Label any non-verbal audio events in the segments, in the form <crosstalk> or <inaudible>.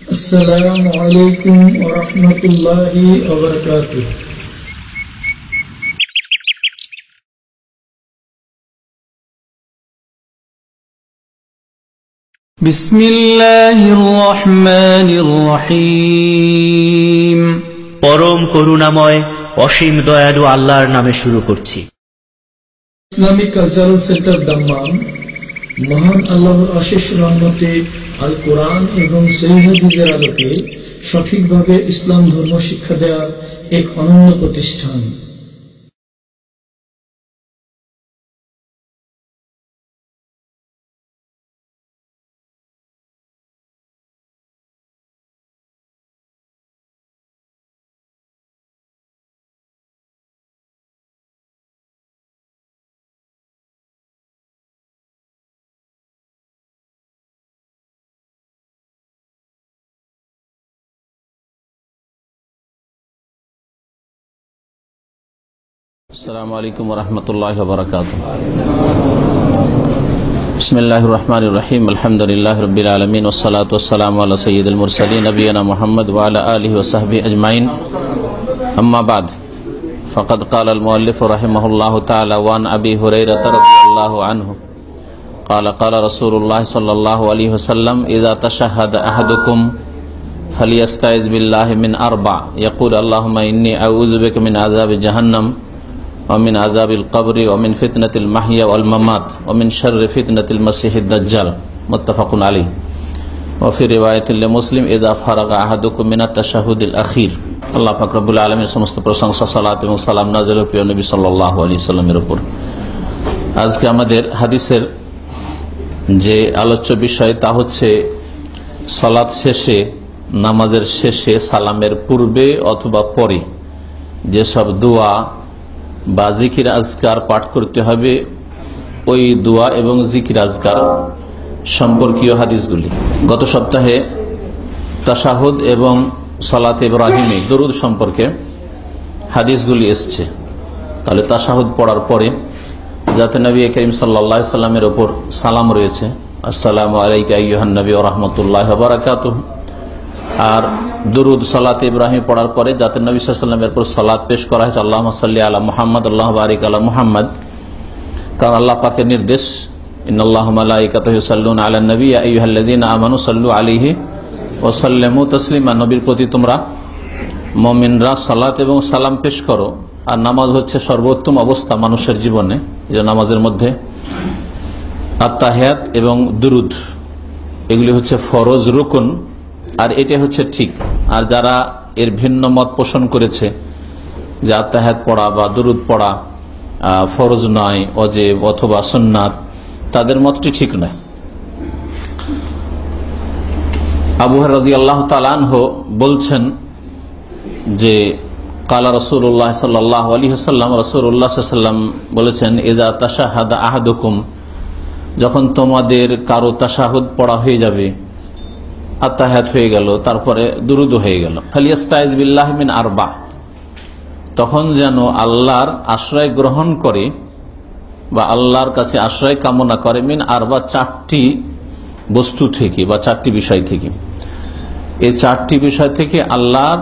السلام عليكم ورحمة الله وبركاته بسم الله الرحمن الرحيم পরম করুণাময় অসীম দয়ালু আল্লাহর নামে শুরু করছি ইসলামিক কালচারাল সেন্টার দাম্মাম মহান আল্লাহর অশেষ রহমতে আল কোরআন এবং সৈহাদিজের আলোকে সঠিকভাবে ইসলাম ধর্ম শিক্ষা দেওয়ার এক অনন্য প্রতিষ্ঠান। السلام علیکم ورحمۃ اللہ وبرکاتہ۔ بسم اللہ الرحمن الرحیم الحمد للہ رب العالمین وسلاۃ والسلام علیہ سید المرسلین، نبینا محمد ولا علیہ وصحب اجمعین۔ اما بعد، فقد قال المؤلف رحمہ اللہ تعالی وان ابی حریرہ رضی اللہ عنہ، قال قال رسول اللہ صلی اللہ علیہ وسلم، اذا تشہد احدکم فلیستعذ باللہ من اربع، یقول اللہم انی اعوذ بک من عذاب جہنم۔ অমিন আজাবিল কবরি অমিন ফিতনাতিল মাহিয়া আল মামাত অমিন শর্র ফিতনাতিল মসিহিদ্দাল মোত্তাফাকুন আলী ওফি রেওয়ায়তুল্লা মুসলিম ইদা ফারাক আহাদুকুমিনা তাশাহুদ্দিল আখির আল্লাহ ফাকরবুল আলমের সমস্ত প্রশংসা, সালাত এবং সালাম নাজল প্রিয় নবী সাল্লাহ আলী সাল্লামের ওপর আজকে আমাদের হাদিসের যে আলোচ্য বিষয় তা হচ্ছে সালাত শেষে, নামাজের শেষে, সালামের পূর্বে অথবা পরে যেসব দোয়া বা জিকির আজকার পাঠ করতে হবে ওই দোয়া এবং জিকির আজকার সম্পর্কীয় হাদিসগুলি। গত সপ্তাহে তাসাহুদ এবং সালাত ইব্রাহিমে দরুদ সম্পর্কে হাদিসগুলি এসছে। তাহলে তাসাহুদ পড়ার পরে যাতে নবী করিম সাল্লা সাল্লামের ওপর সালাম রয়েছে, আসসালামু আলাইকান নবী ও রহমতুল্লাহ বারাকাত আর দুরুদ সালাত ইব্রাহিম পড়ার পরে যাতে নবী সাল্লামের পর সালাদ পেশ করা হয়েছে আল্লাহ সাল্লি আলা মোহাম্মদ, আল্লাহ বারিক আলা মোহাম্মদ। কারণ আল্লাহ পাকের নির্দেশ প্রতি তোমরা মমিনরা সালাত এবং পেশ করো। আর নামাজ হচ্ছে সর্বোত্তম অবস্থা মানুষের জীবনে নামাজের মধ্যে। আত্মাহাত এবং দুরুদ, এগুলি হচ্ছে ফরজ রুকুন। আর এটা হচ্ছে ঠিক। আর যারা এর ভিন্ন মত পোষণ করেছে, যে আত্মাহাত পড়া বা দুরুদ পড়া ফরজ নয়, অজেব অথবা সন্ন্যাত তাদের মতটি ঠিক নয়। আবুহার রাজি আল্লাহ তালানহ বলছেন যে, কালা রসুল্লাহ সাল্লাহ আলী হাসাল্লাম রসুল্লাহ সাল্লাম বলেছেন এজা তাসাহাদ আহাদুকুম যখন তোমাদের কারও তাসাহুদ পড়া হয়ে যাবে আত্মাহাত হয়ে গেল, তারপরে দুরুদ হয়ে গেল। খালিয়াস্তাইজ বিল্লাহমিন আরবা। তখন যেন আল্লাহর আশ্রয় গ্রহণ করে বা আল্লাহর কাছে আশ্রয় কামনা করে মিন আরবা চারটি বস্তু থেকে বা চারটি বিষয় থেকে। এই চারটি বিষয় থেকে আল্লাহর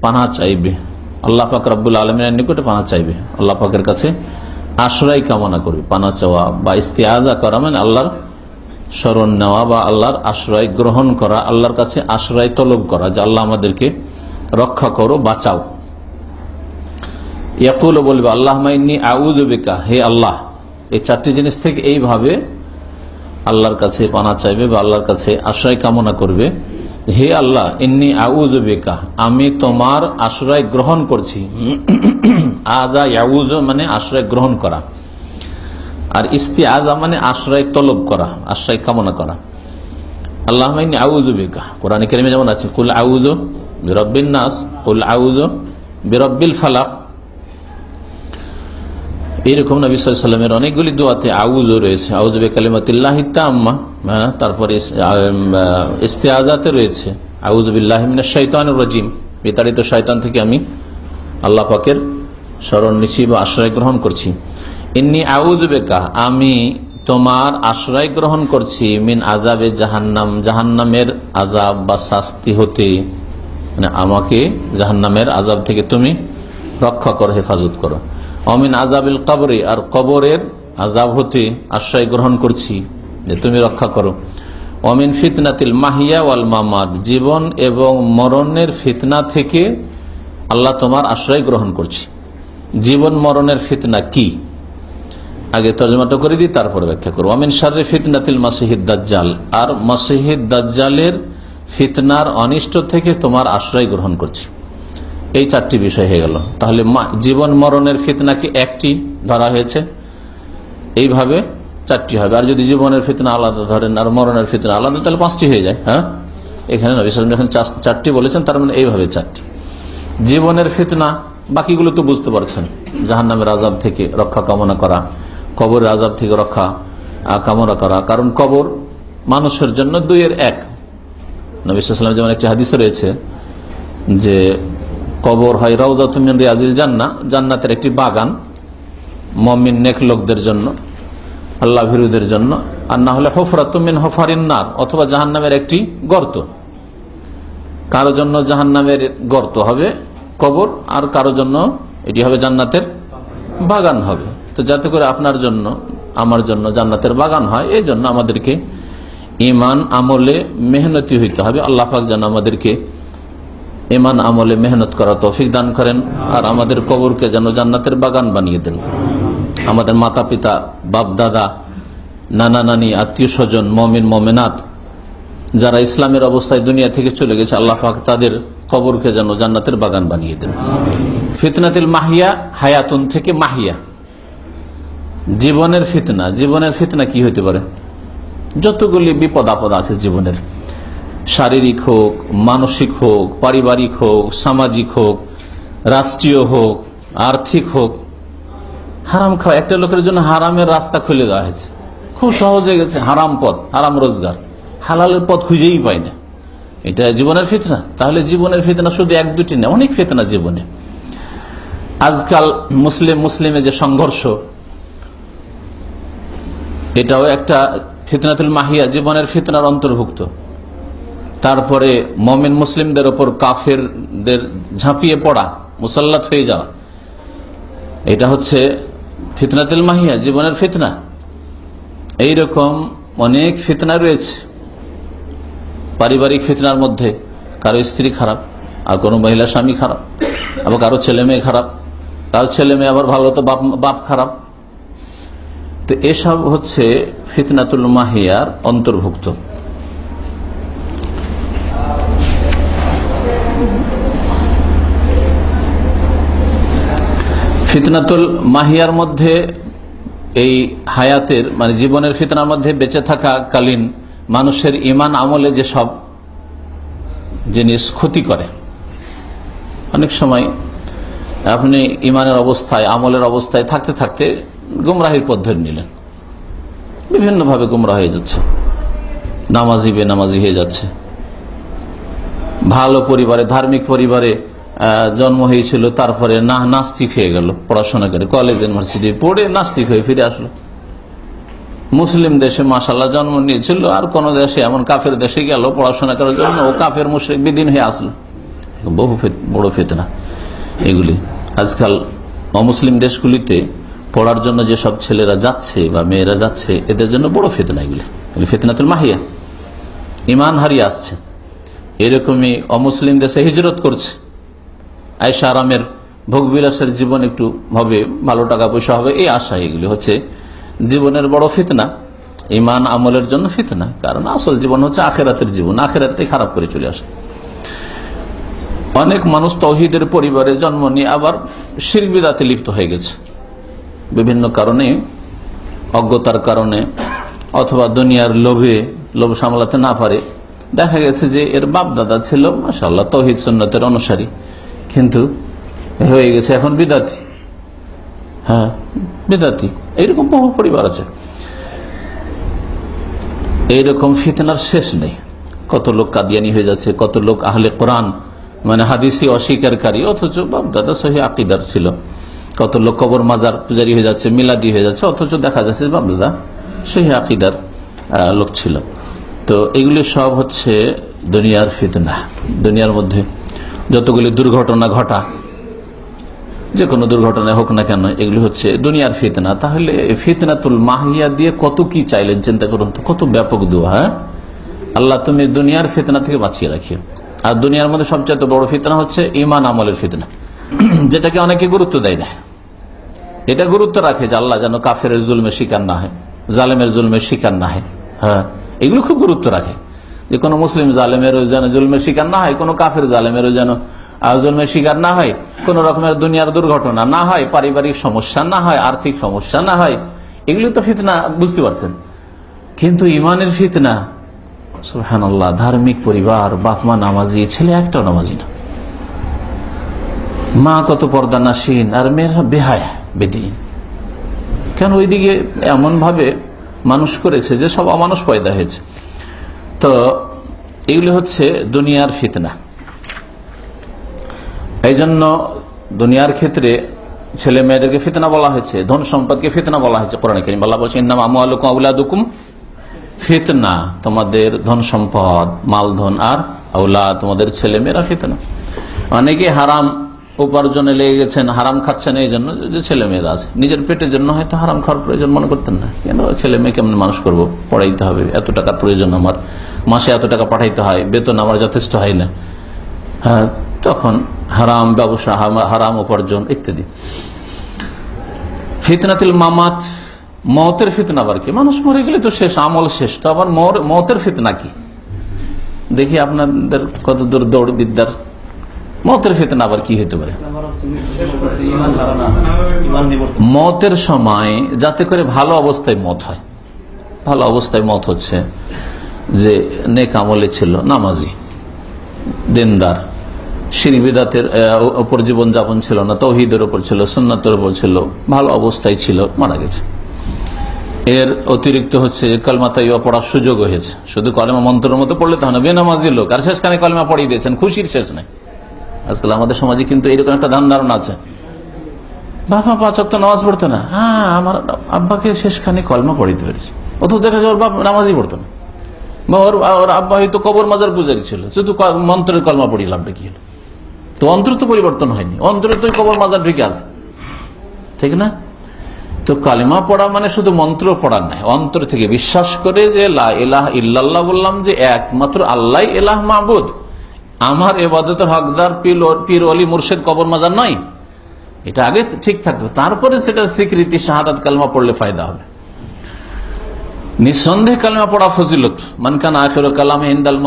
পানা চাইবে। আল্লাহ পাক রব্বুল আলমিনের নিকটে পানা চাইবে। আল্লাহ পাকের কাছে আশ্রয় কামনা করবে। পানা চাওয়া বা ইস্তিয়াজা করা মানে আল্লাহর স্মরণ নেওয়া বা আল্লাহর আশ্রয় গ্রহণ করা, আল্লাহর কাছে আশ্রয় তলব করা, যে আল্লাহ আমাদেরকে রক্ষা করো, বাঁচাও। ইয়াকুল বলবে আল্লাহ মাইনি আউজবেকা হে আল্লাহ, এই চারটি জিনিস থেকে এইভাবে আল্লাহর কাছে পানা চাইবে বা আল্লাহর কাছে আশ্রয় কামনা করবে। হে আল্লাহ, ইন্নি আউজবেকা আমি তোমার আশ্রয় গ্রহণ করছি। আজা ইয়াউজ মানে আশ্রয় গ্রহণ করা। আর ইস্তি আজা মানে আশ্রয় তলব করা, আশ্রয় কামনা করা। আল্লাহ আউজুবিকা কোরআন কেরিমে যেমন আছে, কুল আউজ বিরব্বিন নাস, কুল আউজ বিরব্বিল ফালাক। এইরকম নবী অনেকগুলি দোয়াতে আউজও রয়েছে। আউজবে কালিমাতিল্লাহ আম্মা হ্যাঁ তারপরে ইস্তেআজাতে রয়েছে। আউজবিল্লাহ শৈতান রাজিম। বিতাড়িত শয়তান থেকে আমি আল্লাহ পাকের স্মরণ নিচ্ছি বা আশ্রয় গ্রহণ করছি। ইন্নি আউজ বেকা, আমি তোমার আশ্রয় গ্রহণ করছি মিন আজাবে জাহান্নাম, জাহান্নামের আজাব বা শাস্তি হতে। মানে আমাকে জাহান্নামের আজাব থেকে তুমি রক্ষা করো, হেফাজত করো। অমিন আজাবিল কবরে, আর কবরের আজাব হতে আশ্রয় গ্রহণ করছি যে তুমি রক্ষা করো। অমিন ফিতনাতিল মাহিয়া ওয়াল মামাদ জীবন এবং মরণের ফিতনা থেকে আল্লাহ তোমার আশ্রয় গ্রহণ করছি। জীবন মরণের ফিতনা কি? আগে তর্জমাটা করে দিই, তারপরে ব্যাখ্যা করব। আমিন সারে ফিতনাতিল মাসিহিদ দাজ্জাল। আর মাসিহিদ দাজ্জালের ফিতনার অনিষ্ট থেকে তোমার আশ্রয় গ্রহণ করছি। এই চারটি বিষয় হয়ে গেল। তাহলে জীবন মরণের ফিতনা কি একটি ধরা হয়েছে? এইভাবে চারটি হবে। আর যদি জীবনের ফিতনা আলাদা ধরেন, আর মরণের ফিতনা আলাদা, তাহলে পাঁচটি হয়ে যায় হ্যাঁ? এখানে যখন চারটি বলেছেন, তার মানে এইভাবে চারটি। জীবনের ফিতনা, বাকিগুলো তো বুঝতে পারছেন। জাহান নামের আজাব থেকে রক্ষা কামনা করা কবরের আজাব থেকে রক্ষা কামনা করা। কারণ কবর মানুষের জন্য দুইয়ের এক। নবিসাম যেমন একটি হাদিস রয়েছে যে, কবর হয় রৌদাতুমিন রিয়াজিল জান্না, জান্নাতের একটি বাগান, মমিন নেক লোকদের জন্য, আল্লাহ ভিরুদের জন্য, আর না হলে হফরাতুমিন হফারিন্নার অথবা জাহান নামের একটি গর্ত। কারও জন্য জাহান নামের গর্ত হবে কবর, আর কারও জন্য এটি হবে জান্নাতের বাগান হবে। তো যাতে করে আপনার জন্য, আমার জন্য জান্নাতের বাগান হয়, এই জন্য আমাদেরকে ইমান আমলে মেহনতি হইতে হবে। আল্লাহ পাক যেন আমাদেরকে ইমান আমলে মেহনত করা তৌফিক দান করেন আর আমাদের কবরকে যেন জান্নাতের বাগান বানিয়ে দেন। আমাদের মাতা পিতা বাপ দাদা নানা নানি আত্মীয় স্বজন মমিন মমেনাথ যারা ইসলামের অবস্থায় দুনিয়া থেকে চলে গেছে, আল্লাহ পাক তাদের কবরকে যেন জান্নাতের বাগান বানিয়ে দেন। ফিতনাতিল মাহিয়া হায়াতুন থেকে মাহিয়া। জীবনের ফিতনা জীবনের ফিতনা কি হইতে পারে? যতগুলি বিপদ আপদ আছে জীবনের, শারীরিক হোক, মানসিক হোক, পারিবারিক হোক, সামাজিক হোক, রাষ্ট্রীয় হোক, আর্থিক হোক, হারাম খাওয়া, একটা লোকের জন্য হারামের রাস্তা খুলে দেওয়া হয়েছে। খুব সহজে গেছে, হারাম পথ, হারাম রোজগার। হালালের পথ খুঁজেই পায় না। এটা জীবনের ফিতনা। তাহলে জীবনের ফিতনা শুধু এক দুটি না, অনেক ফিতনা জীবনে। আজকাল মুসলিম, মুসলিমে যে সংঘর্ষ এটাও একটা ফিতনাতুল মাহিয়া, জীবনের ফিতনার অন্তর্ভুক্ত। তারপরে মমিন মুসলিমদের ওপর কাফেরদের ঝাঁপিয়ে পড়া, মুসল্লাত হয়ে যাওয়া। এটা হচ্ছে ফিতনাতুল মাহিয়া, জীবনের ফিতনা। এইরকম অনেক ফিতনা রয়েছে। পারিবারিক ফিতনার মধ্যে কারও স্ত্রী খারাপ, আর কোনো মহিলা স্বামী খারাপ, আবার কারও ছেলে মেয়ে খারাপ। কারও ছেলে মেয়ে আবার ভালো, তো বাপ বাপ খারাপ। তো এসব হচ্ছে ফিতনাতুল মাহিয়ার অন্তর্ভুক্ত। ফিতনাতুল মাহিয়ার মধ্যে এই হায়াতের মানে জীবনের ফিতনার মধ্যে বেঁচে থাকা কালীন মানুষের ইমান আমলে যে সব জিনিস ক্ষতি করে, অনেক সময় আপনি ইমানের অবস্থায়, আমলের অবস্থায় থাকতে থাকতে গুমরাহির পথ ধরে নিলেন। বিভিন্নভাবে গুমরা হয়ে যাচ্ছে। নামাজি বেনামাজি হয়ে যাচ্ছে। ভালো পরিবারে, ধার্মিক পরিবারে জন্ম হয়েছিল, তারপরে না, নাস্তিক হয়ে গেল পড়াশোনা করে। কলেজ ইউনিভার্সিটি পড়ে নাস্তিক হয়ে ফিরে আসলো। মুসলিম দেশে মাসাল্লাহ জন্ম নিয়েছিল, আর কোন দেশে এমন কাফের দেশে গেল পড়াশোনা করার জন্য, ও কাফের মুশ্রিক বিদিন হয়ে আসলো। বহু বড় ফেতনা। এগুলি আজকাল অমুসলিম দেশগুলিতে পড়ার জন্য যেসব ছেলেরা যাচ্ছে বা মেয়েরা যাচ্ছে, এদের জন্য বড় ফেতনা এগুলি। ফেতনাতুল মাহিয়া। ইমান হারিয়ে আসছে। এরকমই অমুসলিম দেশে হিজরত করছে। আয়সা আরামের ভোগবিলাসের জীবন একটু হবে, ভালো টাকা পয়সা হবে, এই আশা এগুলি হচ্ছে জীবনের বড় ফিতনা। ইমান আমলের জন্য ফিতনা, কারণ আসল জীবন হচ্ছে আখেরাতের জীবন, আখেরাতে খারাপ করে চলে আসে। অনেক মানুষ তহিদের পরিবারে জন্ম নিয়ে আবার শিরবিদাতে লিপ্ত হয়ে গেছে। বিভিন্ন কারণে, অজ্ঞতার কারণে, অথবা দুনিয়ার লোভে, লোভ সামলাতে না পারে, দেখা গেছে যে এর বাপ দাদা ছিল মাসাল্লাহ তহিদ সন্ন্যতের অনুসারী। কিন্তু হয়ে গেছে এখন বিদাতি। হ্যাঁ বিদাতি। এইরকম বহু পরিবার আছে। এইরকম ফিতনার শেষ নেই। কত লোক কাদিয়ানি হয়ে যাচ্ছে, কত লোক আহলে কোরআন মানে হাদিসি অস্বীকারী, অথচ বাপদাদা সহি আকিদার ছিল। কত লোক কবর মাজার পূজারি হয়ে যাচ্ছে, মিলাদি হয়ে যাচ্ছে, অথচ দেখা যাচ্ছে বাপদাদা সেই আকিদার লোক ছিল। তো এগুলি সব হচ্ছে দুনিয়ার ফিতনা, দুনিয়ার মধ্যে যতগুলি দুর্ঘটনা ঘটা যে কোনো দুর্ঘটনা হোক না কেন, এগুলি হচ্ছে দুনিয়ার ফিতনা। তাহলে ফিতনাতুল মাহিয়া দিয়ে কত কি চাইলেন, চিন্তা করুন তো, কত ব্যাপক দোয়া হ্যাঁ? আল্লাহ তুমি দুনিয়ার ফিতনা থেকে বাঁচিয়ে রাখিও। আর দুনিয়ার মধ্যে সবচেয়ে বড় ফিতনা হচ্ছে ইমান আমলের ফিতনা। <clears throat> যেটাকে অনেকে গুরুত্ব দেয় না। এটা গুরুত্ব রাখে যে আল্লাহ যেন কাফের জুলমে শিকার না হয় জালেমের জুলমে শিকার না হয়। হ্যাঁ এগুলো খুব গুরুত্ব রাখে। যে কোনো মুসলিম জালেমেরও যেন জুলমের শিকার না হয় কোনো কাফের জালেমেরও যেন আহ, জুলমের শিকার না হয় কোন রকমের দুনিয়ার দুর্ঘটনা না হয় পারিবারিক সমস্যা না হয় আর্থিক সমস্যা না হয় এগুলো তো ফিতনা বুঝতে পারছেন? কিন্তু ইমানের ফিতনা সুহান আল্লাহ ধার্মিক পরিবার বাপ মা নামাজি ছেলে একটাও নামাজি না। মা কত পর্দা নাসীন আর মেয়েরা বেহায়। বেদিন। কেন ওইদিকে এমন ভাবে মানুষ করেছে যে সব অমানুষ পয়দা হয়েছে? তো এগুলি হচ্ছে দুনিয়ার ফিতনা। এই জন্য দুনিয়ার ক্ষেত্রে ছেলে মেয়েদেরকে ফিতনা বলা হয়েছে, ধন সম্পদকে ফিতনা বলা হয়েছে কোরআন করিম। আল্লাহ বলছেন নাম আমু আলুকুম আউলাদুকুম ফিতনা। তোমাদের ধন সম্পদ মালধন আর আউলা তোমাদের ছেলে মেয়েরা ফিতনা। অনেকে হারাম উপার্জনে লেগে গেছেন, হারাম খাচ্ছেন এই জন্য যে ছেলে মেয়েরা আছে। নিজের পেটের জন্য হয়তো হারাম খাওয়ার প্রয়োজন মনে করতেন না। কেন? ছেলে মেয়ে কেমন মানুষ করব? পড়াইতে হবে। এত টাকার প্রয়োজন আমার। মাসে এত টাকা পাঠাইতে হয়। বেতন আমার যথেষ্ট হয় না। হ্যাঁ তখন হারাম ব্যবসা হারাম উপার্জন ইত্যাদি। ফিতনাতিল মামাত, মতের ফিতনা আবার কি? মানুষ মরে গেলে তো শেষ, আমল শেষ। তো আবার মতের ফিতনা কি? দেখি আপনাদের কত দূর দৌড় বিদ্যার মতের ফিতনা আবার কি হতে পারে? মতের সময় যাতে করে ভালো অবস্থায় মত হয়। ভালো অবস্থায় মত হচ্ছে যে নেক আমলে ছিল নামাজি, দিনদার সিঁড়ি বিদাতের উপর জীবন যাপন ছিল না, তৌহিদের ওপর ছিল সন্ন্যতের ওপর ছিল, ভালো অবস্থায় ছিল, মারা গেছে। এর অতিরিক্ত হচ্ছে কলমা তাইবা পড়ার সুযোগ হয়েছে। শুধু কলেমা মন্ত্রের মতো পড়লে তো না বেনামাজির লোক। আর শেষখানে কলমা পড়িয়ে দিয়েছেন, খুশির শেষ নেই। আজকাল আমাদের সমাজে কিন্তু এরকম একটা ধান ধারণা আছে। বাবা পাঁচ অক্ট নামাজ পড়তো না। হ্যাঁ আমার আব্বাকে শেষখানে কলমা পড়িতে পেরেছে অথচ দেখা যায় ওর বাপ নামাজই পড়তো না। বা ওর ওর আব্বা হয়তো কবর মাজার পূজারি ছিল। শুধু মন্ত্রের কলমা পড়ি লাভটা কি হলো তো অন্তর তো পরিবর্তন হয়নি। অন্তরে তো কবর মাজার ঢুকে আছে। ঠিক না? তো কালিমা পড়া মানে শুধু মন্ত্র পড়ার নাই অন্তর থেকে বিশ্বাস করে যে লা ইলাহ ইল্লাল্লাহ বললাম যে একমাত্র আল্লাহ এলাহ মাহবুদ আমার এবাদতের হকদার পীর অলি মুর্শেদ কবর মাজার নয়। এটা আগে ঠিক থাকতো। তারপরে সেটা স্বীকৃতি শাহাদাত কালমা পড়লে ফায়দা হবে। নিঃসন্দেহে কালিমা পড়া ফজিলত। মানকান আখের কালাম হিন্দাল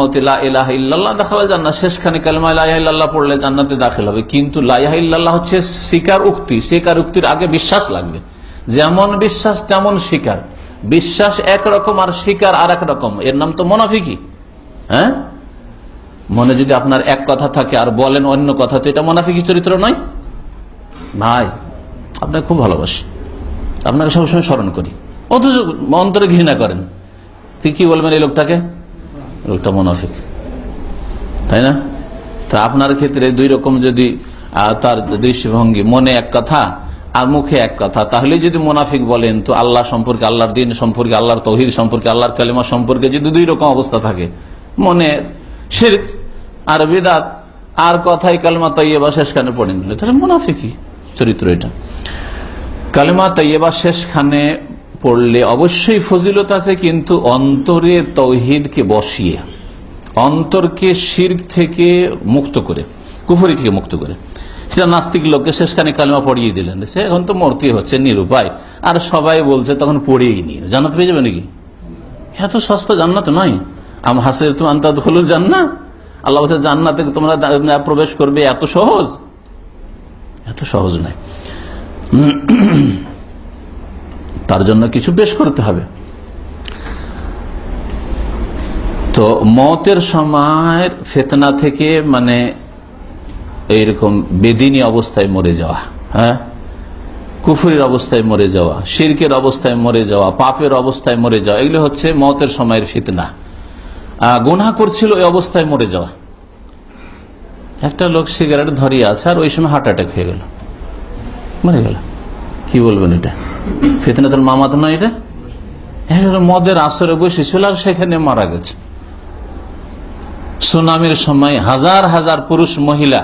পড়লে জান্নাতে হবে। কিন্তু হচ্ছে শিকার উক্তি। শিকার উক্তির আগে বিশ্বাস লাগবে। যেমন বিশ্বাস, তেমন শিকার। বিশ্বাস একরকম আর শিকার আর রকম। এর নাম তো মোনাফিকি হ্যাঁ? মনে যদি আপনার এক কথা থাকে আর বলেন অন্য কথা, তো এটা মোনাফিকি চরিত্র নয়। ভাই, আপনাকে খুব ভালোবাসি। আপনাকে সবসময় স্মরণ করি। অথচ অন্তরে ঘৃণা করেন। তুই কি বলবেন এই লোকটাকে? লোকটা মোনাফিক। তাই না? তা আপনার ক্ষেত্রে দুই রকম যদি তার দৃষ্টিভঙ্গি, মনে এক কথা আর মুখে এক কথা, তাহলে যদি মোনাফিক বলেন, তো আল্লাহ সম্পর্কে, আল্লাহর দিন সম্পর্কে, আল্লাহর তহিদ সম্পর্কে, আল্লাহর কালিমা সম্পর্কে যদি দুই রকম অবস্থা থাকে, মনে আর বিদাত, আর কথাই কালিমা তৈবা শেষখানে পড়ে নিলে। তাহলে মোনাফিকই চরিত্র এটা। কালিমা তৈবা শেষখানে পড়লে অবশ্যই ফজিলত আছে, কিন্তু অন্তরে তৌহিদকে বসিয়ে, অন্তরকে শির্ক থেকে মুক্ত করে, কুফরি থেকে মুক্ত করে। সেটা নাস্তিক লোককে শেষখানে কালিমা পড়িয়ে দিলেন। সে এখন তো মূর্তি হচ্ছে, নিরুপায়। আর সবাই বলছে, তখন পড়িয়েই নিয়ে। জান্নাত পেয়ে যাবে নাকি? এত সস্তা জান্নাত নয়। আম হাসে তুমি আন্তাদ হলুল জান্না আল্লাহ বলছে, জান্নাতে তোমরা প্রবেশ করবে, এত সহজ? এত সহজ নয়। তার জন্য কিছু বেশ করতে হবে। তো মতের সময় ফেতনা থেকে মানে এইরকম বেদিনী অবস্থায় মরে যাওয়া হ্যাঁ? কুফুরির অবস্থায় মরে যাওয়া, শিরকের অবস্থায় মরে যাওয়া, পাপের অবস্থায় মরে যাওয়া, এগুলো হচ্ছে মতের সময়ের ফিতনা। গুনা করছিল ওই অবস্থায় মরে যাওয়া। একটা লোক সিগারেট ধরিয়ে আছে আর ওই সময় হার্ট অ্যাটাক হয়ে গেল। মরে গেল। কি বলবেন এটা? ফিতনাতুল মামাত নয় এটা? মদের আসরে বসেছিল আর সেখানে মারা গেছে। সুনামির সময় হাজার হাজার পুরুষ মহিলা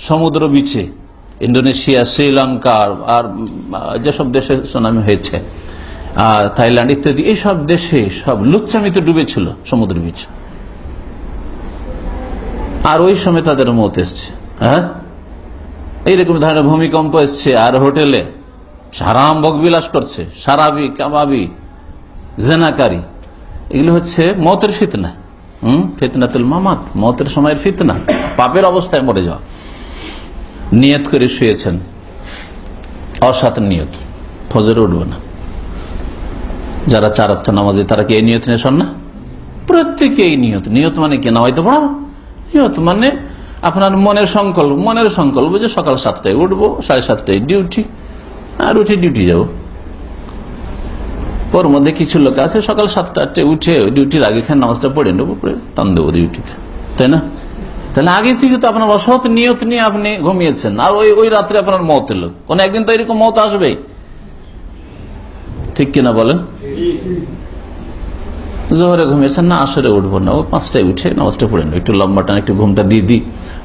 সমুদ্র বিচে, ইন্দোনেশিয়া, শ্রীলঙ্কা আর যেসব দেশে সুনামি হয়েছে। থাইল্যান্ড ইত্যাদি এইসব দেশে সব লুচ্চামিতে ডুবেছিল, সমুদ্র বিচ। আর ওই সময় তাদের মত এসছে হ্যাঁ? এইরকম ধরনের ভূমিকম্প এসছে, আর হোটেলে সারাম বকবিলাস করছে, সারাবি, কাবাবি, জেনাকারী। এগুলো হচ্ছে মতের ফিতনা, হম? ফিতনাতুল মামাত, মতের সময়ের ফিতনা, পাপের অবস্থায় মরে যাওয়া। নিয়ত করে শুয়েছেন অসাত নিয়ত, ফজরে উঠবে না। যারা চার অর্থ নামাজে, তারা কি এই নিয়ত নিয়ে শোন না প্রত্যেকে এই নিয়ত। নিয়ত মানে কি? না হয়তো পড়া? নিয়ত মানে আপনার মনের সংকল্প। মনের সংকল্প যে সকাল সাতটায় উঠবো, সাড়ে সাতটায় ডিউটি, আর উঠে ডিউটি যাব। ওর মধ্যে কিছু লোক আছে, সকাল সাতটা আটটায় উঠে ডিউটির আগে খান নামাজটা পড়ে নেব টান দেবো ডিউটিতে। তাই না? তাহলে আগে থেকে তো আপনার অসৎ নিয়ত নিয়ে আপনি ঘুমিয়েছেন। আর ওই ওই রাত্রে আপনার মত এলো কোন একদিন তো এরকম মত আসবেই। ঠিক কিনা বলেন? জোহরে ঘুমিয়েছেন, না আসরে উঠবো না। ও পাঁচটায় উঠে নামাজটা পড়ে নেব একটু লম্বা টান, একটু ঘুমটা দিয়ে দিই।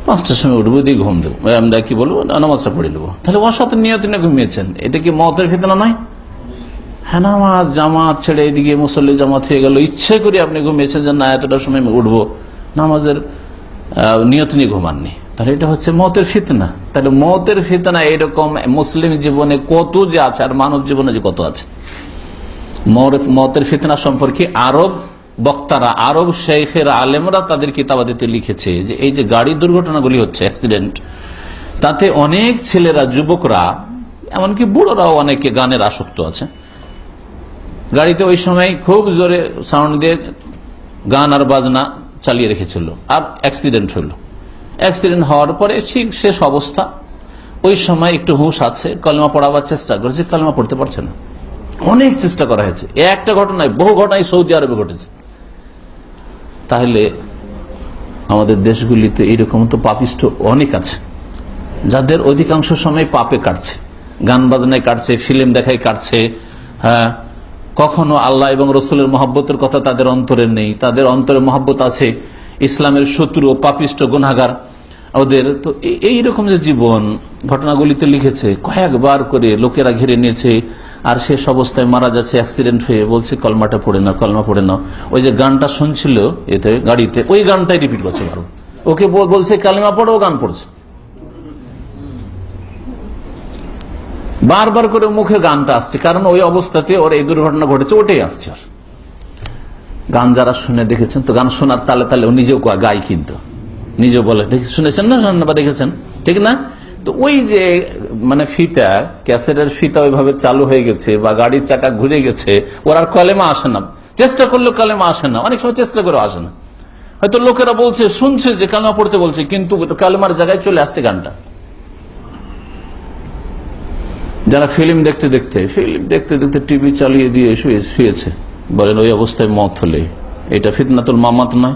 পাঁচটার সময় উঠবো, দিয়ে ঘুম দেবো। আমরা কি বলব নামাজটা পড়ে নেব। তাহলে অসৎ নিয়ত নিয়ে ঘুমিয়েছেন। এটা কি মতের ফিতনা নয়? হ্যাঁ নামাজ, জামাত ছেড়ে এদিকে মুসল্লি জামাত হয়ে গেল। ইচ্ছে করে আপনি ঘুমিয়েছেন যে, না, এতটা সময় আমি উঠবো। নামাজের নিয়ত নিয়ে ঘুমাননি। তাহলে এটা হচ্ছে মতের ফিতনা। তাহলে মতের ফিতনা এরকম মুসলিম জীবনে কত যে আছে, আর মানব জীবনে যে কত আছে। মতের ফিতনা সম্পর্কে আরব বক্তারা, আরব শেখের আলেমরা তাদের কিতাবাদিতে লিখেছে যে এই যে গাড়ি দুর্ঘটনাগুলি হচ্ছে অ্যাক্সিডেন্ট তাতে অনেক ছেলেরা, যুবকরা, এমনকি বুড়োরাও অনেকে গানের আসক্ত আছে। গাড়িতে ওই সময় খুব জোরে সাউন্ড দিয়ে গান আর বাজনা চালিয়ে রেখেছিল আর অ্যাক্সিডেন্ট হলো। অ্যাক্সিডেন্ট হওয়ার পরে ঠিক শেষ অবস্থা। ওই সময় একটু হুঁশ আছে, কলমা পড়াবার চেষ্টা করছে, কলমা পড়তে পারছে না। অনেক চেষ্টা করা হয়েছে। একটা ঘটনায়, বহু ঘটনায় সৌদি আরবে ঘটেছে। তাহলে আমাদের দেশগুলিতে এইরকম তো পাপিষ্ট অনেক আছে, যাদের অধিকাংশ সময় পাপে কাটছে। গান বাজনায় কাটছে, ফিল্ম দেখায় কাটছে হ্যাঁ। কখনো আল্লাহ এবং রসুলের মহাব্বতের কথা তাদের অন্তরে নেই, তাদের অন্তরে মহাব্বত আছে। ইসলামের শত্রু পাপিষ্ট গুনাগার ওদের, তো এইরকম যে জীবন, ঘটনাগুলিতে লিখেছে, কয়েকবার করে লোকেরা ঘিরে নিয়েছে, আর শেষ অবস্থায় মারা যাচ্ছে অ্যাক্সিডেন্ট হয়ে বলছে, কলমাটা পড়ে না কলমা পড়ে না ওই যে গানটা শুনছিল এতে, গাড়িতে, ওই গানটাই রিপিট করছে বারো। ওকে বলছে, কালিমা পড়ে, ও গান পড়ছে। বারবার করে মুখে গানটা আসছে, কারণ ওই অবস্থাতে ওর এই দুর্ঘটনা ঘটেছে, ওটাই আসছে আর। গান যারা শুনে দেখেছেন, তো গান শোনার তালে তালে ও নিজেও গাই কিন্তু। নিজেও বলে শুনেছেন না? শোনেন বা দেখেছেন? ঠিক না? তো ওই যে মানে ফিতা, ক্যাসেটের ফিতা ওইভাবে চালু হয়ে গেছে বা গাড়ির চাকা ঘুরে গেছে, ওর আর কলেমা আসে না। চেষ্টা করলেও কালেমা আসে না। অনেক সময় চেষ্টা করে আসে না। হয়তো লোকেরা বলছে, শুনছে যে কালেমা পড়তে বলছে, কিন্তু কালেমার জায়গায় চলে আসছে গানটা। যারা ফিল্ম দেখতে দেখতে, ফিল্ম দেখতে দেখতে টিভি চালিয়ে দিয়ে শুয়েছে। বলেন, ওই অবস্থায় মত হলে। এটা ফিতনাতুল মামাত নয়।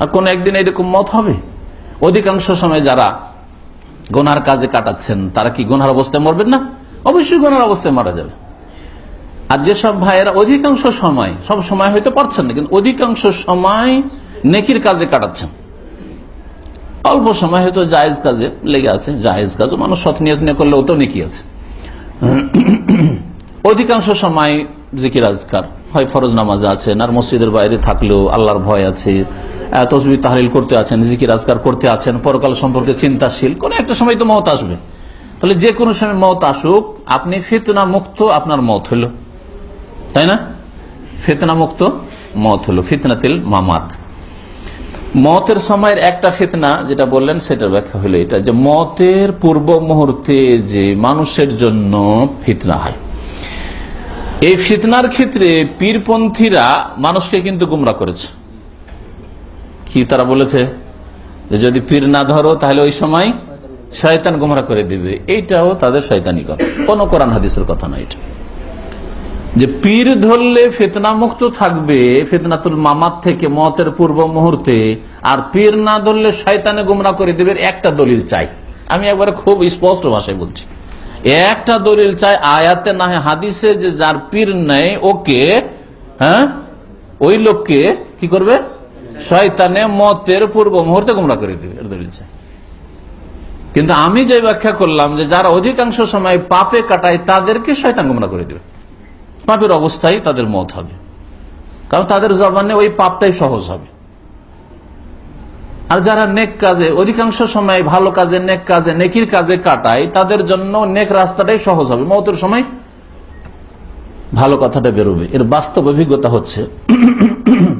আর কোন একদিন এরকম মত হবে? অধিকাংশ সময় যারা গোনার কাজে কাটাচ্ছেন, তারা কি গোনার অবস্থায় মরবেন না? অবশ্যই গোনার অবস্থায় মারা যাবে। আর যেসব ভাইয়েরা অধিকাংশ সময়, সব সময় হয়তো পারছেন না, কিন্তু অধিকাংশ সময় নেকির কাজে কাটাচ্ছেন। অল্প সময় হয়তো জায়েজ কাজে লেগে আছে, জায়েজ কাজ মানুষ সৎ নিয়ত নিয়ে করলে ওতেও নেকি আছে। অধিকাংশ সময় জিকির আজকার হয় ফরজ নামাজ আছেন আর মসজিদের বাইরে থাকলেও আল্লাহর ভয় আছে তসবি তাহলিল করতে আছেন, জিকির আজকার করতে আছেন, পরকাল সম্পর্কে চিন্তাশীল, কোন একটা সময় তো মত আসবে। তাহলে যে কোনো সময় মত আসুক, আপনি ফেতনা মুক্ত আপনার মত হলো। তাই না? ফেতনা মুক্ত মত হলো, ফিতনাতিল মামাত। মতের সময়ের একটা ফিতনা যেটা বললেন, সেটার ব্যাখ্যা হলো এটা, যে মতের পূর্ব মুহূর্তে যে মানুষের জন্য ফিতনা হয়। এই ফিতনার ক্ষেত্রে পীরপন্থীরা মানুষকে কিন্তু গুমরা করেছে। কি তারা বলেছে? যে যদি পীর না ধরো, তাহলে ওই সময় শয়তান গুমরা করে দিবে। এইটাও তাদের শয়তানি কথা। কোন কোরআন হাদিসের কথা নয় এটা। যে পীর ধরলে ফেতনা মুক্ত থাকবে, ফেতনাতুল মামাত থেকে, মতের পূর্ব মুহূর্তে, আর পীর না ধরলে শয়তানে গুমরা করে দেবে একটা দলিল চাই। আমি একবারে খুব স্পষ্ট ভাষায় বলছি। একটা দলিল চাই, আয়াতে না হাদিসে যে যার পীর নেই, ওকে হ্যাঁ? ওই লোককে কি করবে? শয়তানে মতের পূর্ব মুহূর্তে গুমরা করে দিবে দলিল চাই। কিন্তু আমি যে ব্যাখ্যা করলাম যে যারা অধিকাংশ সময় পাপে কাটায়, তাদেরকে শয়তান গুমরা করে দিবে। পাপের অবস্থায় তাদের মত হবে। কারণ তাদের জবানে ওই পাপটাই সহজ হবে। আর যারা নেক কাজে, অধিকাংশ সময় ভালো কাজে, নেক কাজে, নেকির কাজে কাটায়, তাদের জন্য নেক রাস্তাটাই সহজ হবে। মতের সময় ভালো কথাটা বেরোবে। এর বাস্তব অভিজ্ঞতা হচ্ছে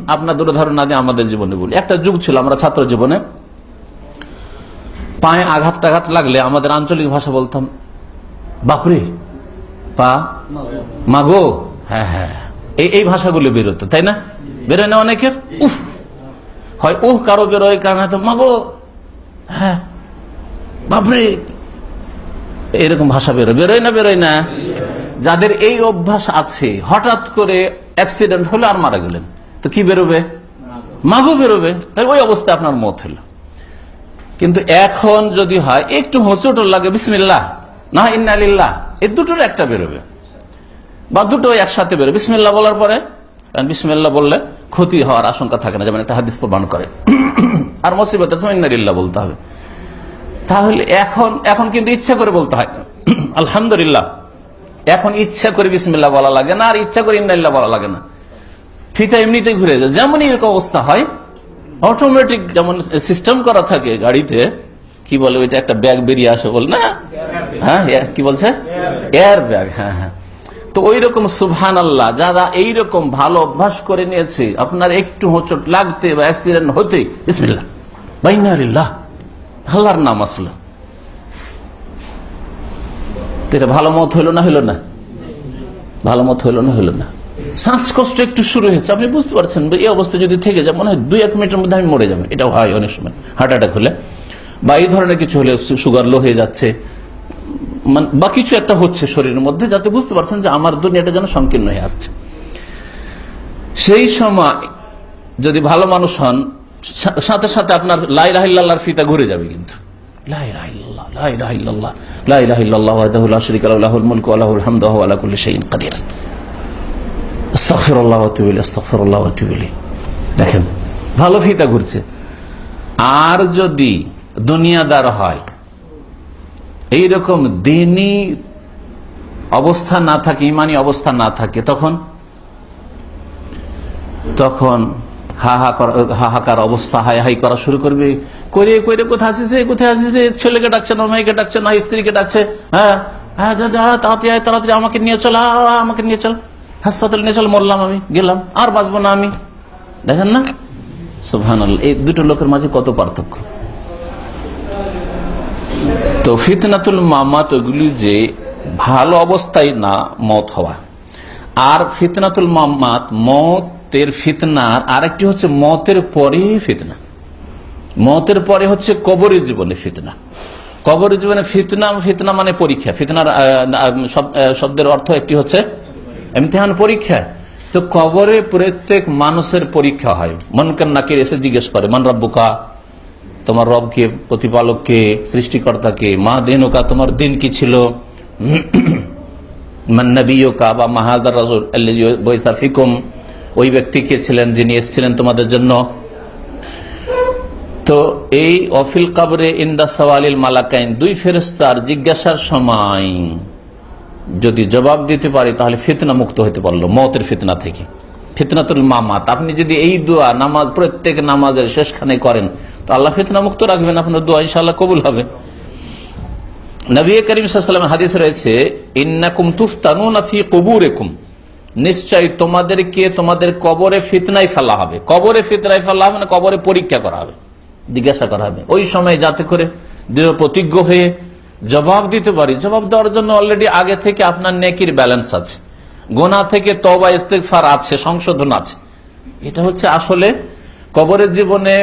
আপনাদের উদাহরণ দিয়ে আমাদের জীবনে বলি। একটা যুগ ছিল আমরা ছাত্র জীবনে, পায়ে আঘাত টাঘাত লাগলে আমাদের আঞ্চলিক ভাষা বলতাম, বাপরে, পা, মাগো। হ্যাঁ হ্যাঁ। এই ভাষাগুলো বেরোতো, তাই না? বেরোয় না অনেকের? উফ! হয় উহ কারও বেরোয় কারণ হয়তো মাগো হ্যাঁ বাপরে, এরকম ভাষা বেরোয় বেরোয় না বেরোয় না? যাদের এই অভ্যাস আছে, হঠাৎ করে অ্যাক্সিডেন্ট হলে আর মারা গেলেন। তো কি বেরোবে? মাগো বেরোবে। তাই ওই অবস্থা আপনার মত হলো। কিন্তু এখন যদি হয়, একটু হোঁচট লাগে, বিসমিল্লাহ, না ইন্নালিল্লাহ এই দুটোর একটা বেরোবে। বা দুটো একসাথে বেরোবে বিসমিল্লাহ বলার পরে, কারণ বিসমিল্লাহ বললে ক্ষতি হওয়ার আশঙ্কা থাকে না যেমন একটা হাদিস প্রমাণ করে। আর মুসিবতের সময় ইন্নালিল্লাহ বলতে হবে। তাহলে এখন এখন কিন্তু ইচ্ছা করে বলতে হয়। আলহামদুলিল্লাহ। এখন ইচ্ছা করে বিসমিল্লাহ বলা লাগে না আর ইচ্ছা করে ইন্নালিল্লাহ বলা লাগে না। ফিতা এমনিতেই ঘুরে যায়। যেমনই এরকম অবস্থা হয় অটোমেটিক যেমন সিস্টেম করা থাকে গাড়িতে কি বলে ওইটা একটা ব্যাগ বেরিয়ে আসে বল না? হ্যাঁ কি বলছে? এয়ার ব্যাগ হ্যাঁ হ্যাঁ। তো ওই রকম সুবহান আল্লাহ যারা এইরকম ভালো অভ্যাস করে নিয়েছে, আপনার একটু হোঁচট লাগতে বা অ্যাক্সিডেন্ট হতে বাইনারিল্লাহ, আল্লাহর নাম আসলো। এটা ভালো মত হইল না হইল না? ভালো মত হইল না হইল না? শ্বাসকষ্ট একটু শুরু হয়েছে, আপনি বুঝতে পারছেন? এই অবস্থা যদি থেকে যায়, মনে হয় দুই, এক মিনিটের মধ্যে আমি মরে যাব। এটা হয় অনেক সময়, হার্ট অ্যাটাক হলে। বা এই ধরনের কিছু হলে সুগার লো হয়ে যাচ্ছে। বা কিছু একটা হচ্ছে শরীরের মধ্যে যাতে বুঝতে পারছেন যে আমার দুনিয়াটা যেন সংকীর্ণ হয়ে আসছে। সেই সময় যদি ভালো মানুষ হন সাথে সাথে আপনার লাই রাহিল্লাহর ফিতা ঘুরে যাবে কিন্তু। দেখেন, ভালো ফিতা ঘুরছে। আর যদি দুনিয়াদার হয় এইরকম দিনই অবস্থা না থাকে, ইমানি অবস্থা না থাকে, তখন? তখন হাহাকার অবস্থা, হাই হাই করা শুরু করবে। করে করে কোথায় আসিস রে, কোথায় আসিস রে? ছেলেকে ডাকছে না মেয়েকে ডাকছে, না, স্ত্রীকে ডাকছে হ্যাঁ? হ্যাঁ তাড়াতাড়ি আয়, তাড়াতাড়ি আমাকে নিয়ে চল আমাকে নিয়ে চল। হাসপাতালে নিয়ে চল, মরলাম আমি, গেলাম। আর বাঁচবো না আমি। দেখেন না? সুবহান এই দুটো লোকের মাঝে কত পার্থক্য। তো ফিতনাতুল মামাত ওগুলি যে ভালো অবস্থায় না মত হওয়া। আর ফিতনাতুল মামাত, মতের ফিতনার আরেকটি হচ্ছে মতের পরে ফিতনা। মতের পরে হচ্ছে কবরের জীবনে ফিতনা। কবরের জীবনে ফিতনা ফিতনা মানে পরীক্ষা। ফিতনার শব্দের অর্থ একটি হচ্ছে এমতিহান পরীক্ষা। তো কবরে প্রত্যেক মানুষের পরীক্ষা হয়। মনকান নাকির এসে জিজ্ঞেস করে, মন রব্বুকা? তোমার রবকে, প্রতিপালককে, সৃষ্টিকর্তাকে, মা দেনুকা তোমার দিন কি ছিল? বা মাহাজার ওই ব্যক্তি কে ছিলেন যিনি এসেছিলেন তোমাদের জন্য? তো এই অফিল কাবরে ইন্দা সওয়ালিল মালাকাইন, দুই ফেরেস্তার জিজ্ঞাসার সময় যদি জবাব দিতে পারি, তাহলে ফিতনা মুক্ত হতে পারল, মতের ফিতনা থেকে। ফিতনাতুল মামাত, আপনি যদি এই দোয়া, নামাজ, প্রত্যেক নামাজের শেষখানে করেন তো আল্লাহ ফিতনা মুক্ত রাখবেন, আপনার দোয়া ইনশাল্লাহ কবুল হবে। নবী করিম সাল্লাম হাদিস রয়েছে, ইন্নাকুম তুফতানুনা ফি কুবুরিকুম। নিশ্চয় তোমাদেরকে তোমাদের কবরে ফিতনায় ফেলা হবে। কবরে ফিতনায় ফেলা হবে না কবরে পরীক্ষা করা হবে, জিজ্ঞাসা করা হবে। ওই সময় যাতে করে দৃঢ় প্রতিজ্ঞ হয়ে জবাব দিতে পারি। জবাব দেওয়ার জন্য অলরেডি আগে থেকে আপনার নেকির ব্যালেন্স আছে। গোনা থেকে তবা ইস্তেকফার আছে, সংশোধন আছে। এটা হচ্ছে আসলে কবরের জীবনে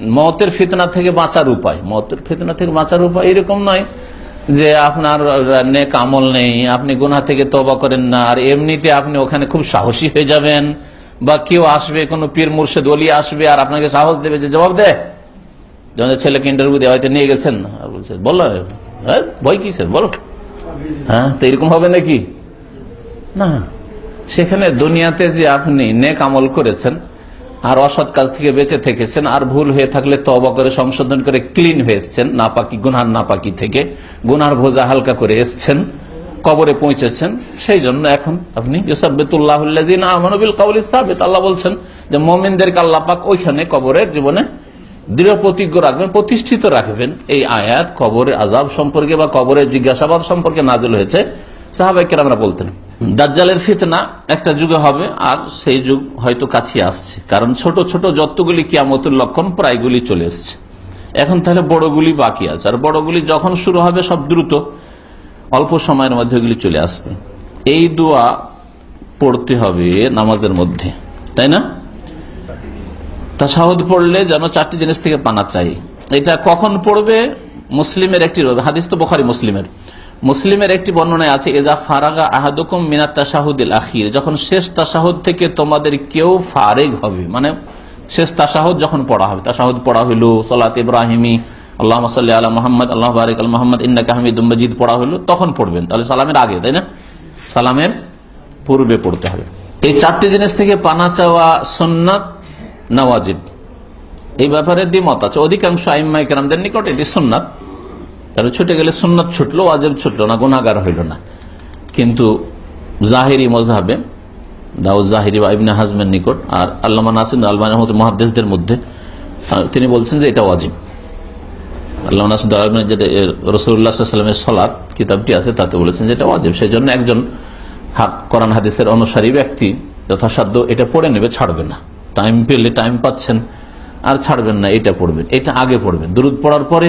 মতের ফিতনা থেকে বাঁচার উপায়। মতের ফিতনা থেকে বাঁচার উপায় এরকম নয় যে আপনার নেক আমল নেই আপনি গুনা থেকে তবা করেন না আর এমনিতে আপনি ওখানে খুব সাহসী হয়ে যাবেন বা কেউ আসবে কোনো পীর মুর্শেদ অলি আসবে আর আপনাকে সাহস দেবে যে জবাব দে। যখন ছেলেকে ইন্টারভিউ দেওয়া হয়তো নিয়ে গেছেন? আর বলছে বলো হ্যাঁ, ভয় কিসের? বলো। হ্যাঁ তো এরকম হবে নাকি? না। সেখানে দুনিয়াতে যে আপনি নেক আমল করেছেন আর অসৎ কাজ থেকে বেঁচে থেকেছেন, আর ভুল হয়ে থাকলে তবা করে, সংশোধন করে ক্লিন হয়ে এসছেন, নাপাকি গুনহার নাপাকি থেকে। গুনহার ভোজা হালকা করে এসছেন, কবরে পৌঁছেছেন। সেই জন্য এখন আপনি আল্লাহ বলছেন যে মোমিনদেরকে আল্লাহ পাক ওইখানে কবরের জীবনে দৃঢ় প্রতিজ্ঞ রাখবেন, প্রতিষ্ঠিত রাখবেন। এই আয়াত কবরের আজাব সম্পর্কে বা কবরের জিজ্ঞাসাবাদ সম্পর্কে নাজল হয়েছে। সাহাবাইকের আমরা বলতেন, দাজ্জালের ফিতনা একটা যুগে হবে আর সেই যুগ হয়তো কাছে আসছে। কারণ ছোট ছোট যতগুলি কিয়ামতের লক্ষণ, প্রায়গুলি চলে এসছে। এখন তাহলে বড়গুলি বাকি আছে। আর বড়গুলি যখন শুরু হবে, সব দ্রুত অল্প সময়ের মধ্যে ওগুলি চলে আসবে। এই দোয়া পড়তে হবে নামাজের মধ্যে। তাই না? তা সাহদ পড়লে যেন চারটি জিনিস থেকে পানা চাই। এটা কখন পড়বে? মুসলিমের একটি হাদিস তো বোখারি মুসলিমের। মুসলিমের একটি বর্ণনায় আছে এজা ফারাগা আহাদুকুম মিনাত তাসাহুদিল আখির যখন শেষ তাসাহুদ থেকে তোমাদের কেউ ফারেগ হবে মানে শেষ তাসাহুদ যখন পড়া হবে তাসাহুদ পড়া হইল, সলাত ইব্রাহিমি আল্লাহ সাল্লি আলা মোহাম্মদ, আল্লাহ বারিক আল মোহাম্মদ, ইন্নাকা হামিদুম মজিদ পড়া হলো তখন পড়বেন। তাহলে সালামের আগে, তাই না? সালামের পূর্বে পড়তে হবে। এই চারটি জিনিস থেকে পানা চাওয়া সন্ন্যত নওয়াজিব এই ব্যাপারে দ্বিমত আছে। অধিকাংশ আইম্মাই কেরামদের নিকট এটি সুন্নাত। তাহলে ছুটে গেলে সুন্নত ছুটলো, ওয়াজেব ছুটলো না গুণাগার হইল না। কিন্তু জাহিরি মজাবে দাউদ জাহিরি হাজমের নিকট আর আল্লামা নাসিন আলমান মহাদেশদের মধ্যে তিনি বলছেন যে এটা ওয়াজিব। আল্লাহ কিতাবটি আছে, তাতে বলেছেন যে এটা ওয়াজিব। সেই জন্য একজন কোরআন হাদিসের অনুসারী ব্যক্তি যথাসাধ্য এটা পড়ে নেবে, ছাড়বে না। টাইম পেলে টাইম পাচ্ছেন, আর ছাড়বেন না, এটা পড়বেন, এটা আগে পড়বেন। দূরত পড়ার পরে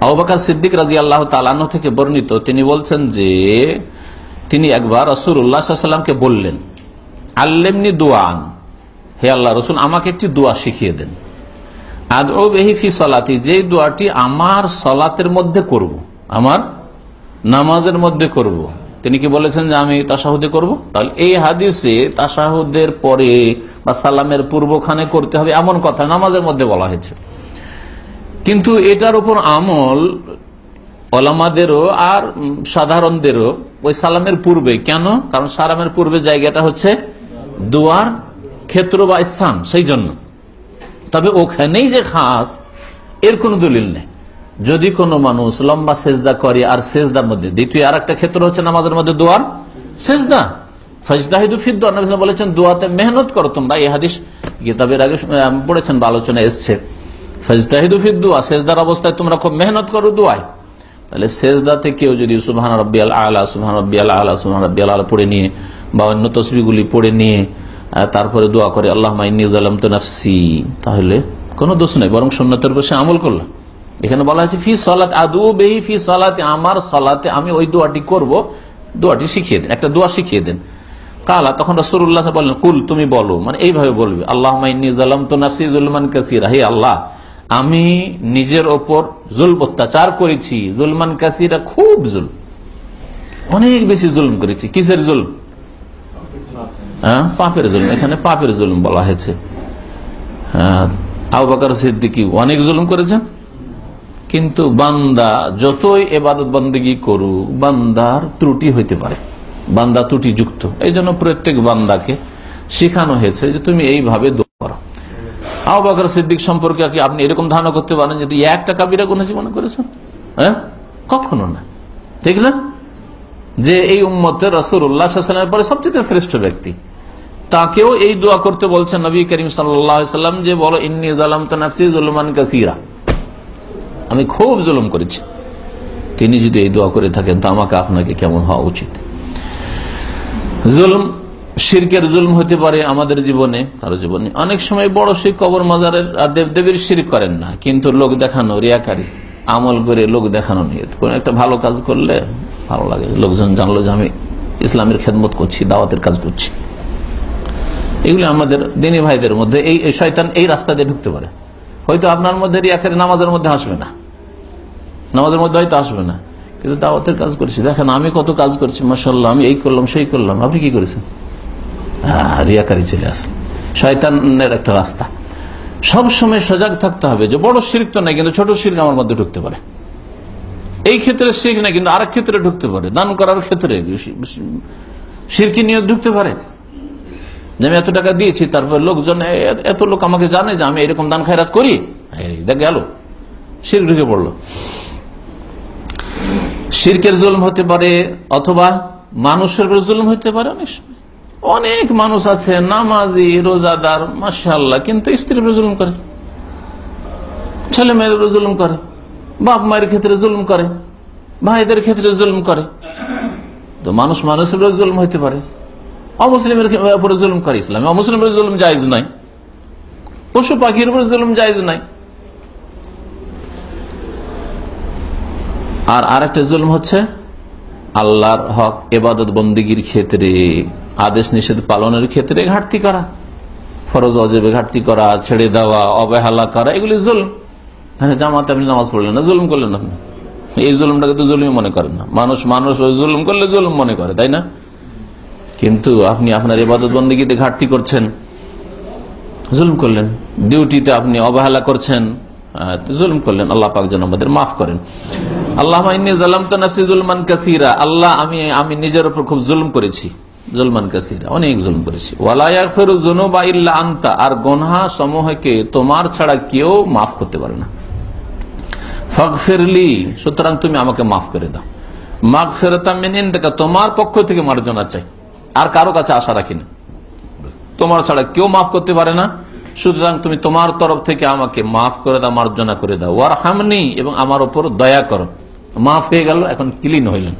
আবু সিদ্দিক সিদ্দিক আল্লাহ তাআলা থেকে বর্ণিত, তিনি বলছেন যে, তিনি একবার আলাইহি সাল্লামকে বললেন, আল্লেমনি দুআন, হে আল্লাহ রসুল, আমাকে একটি দোয়া শিখিয়ে দেন সলাতি যে দোয়াটি আমার সলাতের মধ্যে করব। আমার নামাজের মধ্যে করব। তিনি কি বলেছেন যে, আমি তাসাহুদে করব তাহলে এই হাদিসে তাসাহুদের পরে বা সালামের পূর্বখানে করতে হবে, এমন কথা নামাজের মধ্যে বলা হয়েছে কিন্তু এটার উপর আমল ওলামাদেরও আর সাধারণদেরও ওই সালামের পূর্বে। কেন? কারণ সালামের পূর্বে জায়গাটা হচ্ছে দুয়ার, ক্ষেত্র বা স্থান, সেই জন্য। তবে ওখানেই যে খাস, এর কোন দলিল নেই। যদি কোনো মানুষ লম্বা সেজদা করে আর সেজদার মধ্যে, দ্বিতীয় আর একটা ক্ষেত্র হচ্ছে নামাজের মধ্যে দোয়ার, সেজদা। বলেছেন দোয়াতে মেহনত করো তোমরা। এই হাদিস কিতাবের আগে পড়েছেন বা আলোচনা এসছে। সেজদার অবস্থায় তোমরা খুব মেহনত করো তাহলে কেউ যদি রব্বিয়াল আলা রব্বিয়াল আলা রব্বিয়াল আলা পড়ে নিয়ে বা অন্য তসবিগুলি পড়ে নিয়ে তারপরে দোয়া করে আল্লাহ নাফসি, তাহলে কোনো দোষ নেই, বরং সন্ন্যতের বসে আমল করলাম এখানে বলা হয়েছে, ফি সলাতে আদু বেহি ফি সলাতে, আমার সলাতে আমি ওই দোয়াটি করব, দোয়াটি শিখিয়ে দেন, একটা দোয়া শিখিয়ে দেন। কালা, তখন রসুল্লাহ বললেন কুল তুমি বলো। মানে এইভাবে বলবে আল্লাহ তো নাফসি জুলমান কাসিরা। হে আল্লাহ আমি নিজের ওপর জুল অত্যাচার করেছি। জুলমান কাসিরা খুব জুল অনেক বেশি জুলম করেছি। কিসের জুল হ্যাঁ? পাপের জুলুম। এখানে পাপের জুলুম বলা হয়েছে। হ্যাঁ। সিদ্দিকি অনেক জুলুম করেছেন। কিন্তু বান্দা যতই এবাদত বন্দিগি করুক, বান্দার ত্রুটি হইতে পারে। বান্দা ত্রুটি যুক্ত এই জন্য প্রত্যেক বান্দাকে শেখানো হয়েছে যে তুমি এইভাবে আবু বাকর সিদ্দিক সম্পর্কে আপনি এরকম ধারণা করতে পারেন যে একটা কাবিরা গুণ জীবনে করেছেন? হ্যাঁ? কখনো না। ঠিক না যে এই উম্মতের রসুল্লাহামের পরে সবচেয়ে শ্রেষ্ঠ ব্যক্তি। তাকেও এই দোয়া করতে বলছেন নবী করিম সাল্লাম যে বলো আমি খুব জুলুম করেছি। তিনি যদি এই দোয়া করে থাকেন, তো আমাকে আপনাকে কেমন হওয়া উচিত? জুলুম শিরকের জুলম হতে পারে আমাদের জীবনে কারও জীবনে। অনেক সময় বড় সেই কবর মাজারের আর দেবদেবীর শির করেন না, কিন্তু লোক দেখানো, রিয়াকারী, আমল করে লোক দেখানো নিয়ে কোন একটা ভালো কাজ করলে ভালো লাগে। লোকজন জানলো যে আমি ইসলামের খেদমত করছি, দাওয়াতের কাজ করছি। এগুলি আমাদের দিনী ভাইদের মধ্যে, এই শয়তান এই রাস্তা দিয়ে ঢুকতে পারে। হয়তো আপনার মধ্যে রিয়াকের নামাজের মধ্যে আসবে না। নামাজের মধ্যে হয়তো আসবে না। কিন্তু দাওয়াতের কাজ করছি। দেখেন, আমি কত কাজ করছি মাসাল্লাহ আমি এই করলাম, সেই করলাম। আপনি কি করেছেন? রিয়াকারি চলে আসেন শয়তানের একটা রাস্তা। সব সময় সজাগ থাকতে হবে যে বড় শির্ক তো নাই, কিন্তু ছোট শির্ক আমার মধ্যে ঢুকতে পারে। এই ক্ষেত্রে শির্ক নাই, কিন্তু আরেক ক্ষেত্রে ঢুকতে পারে। দান করার ক্ষেত্রে শিরকি নিয়ে ঢুকতে পারে। যে আমি এত টাকা দিয়েছি, তারপর লোকজন এত লোক আমাকে জানে যে আমি এরকম দান খায়রাত করি। গেল। শির ঢুকে পড়ল। শিরকের জুলম হতে পারে, অথবা মানুষের জুলম হতে পারে অনেক সময়। অনেক মানুষ আছে, নামাজি, রোজাদার মাসাল্লাহ কিন্তু স্ত্রীর জুলুম করে। ছেলে মেয়ের উপর জুলুম করে। বাপ মায়ের ক্ষেত্রে জুলুম করে। ভাইদের ক্ষেত্রে জুলুম করে। তো মানুষ মানুষের জুলুম হইতে পারে। অমুসলিমের উপরে জুলুম করে ইসলামে। অমুসলিমের জুলুম জায়জ নাই। পশু পাখির উপর জুলুম জায়জ নাই। আর আরেকটা জুলুম হচ্ছে আল্লাহর হক এবাদত বন্দিগির ক্ষেত্রে। আদেশ নিষেধ পালনের ক্ষেত্রে ঘাটতি করা। ফরজ অজেবে ঘাটতি করা, ছেড়ে দেওয়া, অবহেলা করা, এগুলি জুলুম। হ্যাঁ জামাতে আপনি নামাজ পড়লেন না, জুলুম করলেন আপনি। এই জুলুমটাকে তো জুলুমই মনে করেন না। মানুষ মানুষ জুলুম করলে জুলুম মনে করে, তাই না? কিন্তু আপনি আপনার এবাদত বন্দীগীতে ঘাটতি করছেন, জুলুম করলেন। ডিউটিতে আপনি অবহেলা করছেন জুলুম করলেন। আল্লাহ পাক যেন আমাদের মাফ করেন। আল্লাহ জালাম আল্লাহ, আমি আমি নিজের উপর খুব জুলুম করেছি। অনেক জুলুম করেছি। আন্তা, আর গনহা সমূহকে তোমার ছাড়া কেউ মাফ করতে পারে না। সুতরাং তুমি আমাকে মাফ করে দাও। তোমার পক্ষ থেকে মার্জনা চাই। আর কারও কাছে আশা রাখি না। তোমার ছাড়া কেউ মাফ করতে পারে না। সুতরাং তুমি তোমার তরফ থেকে আমাকে মাফ করে দাও, মার্জনা করে দাও। ওয়ার হামনি এবং আমার উপর দয়া করো। মাফ হয়ে গেল, এখন ক্লিন হইলেন।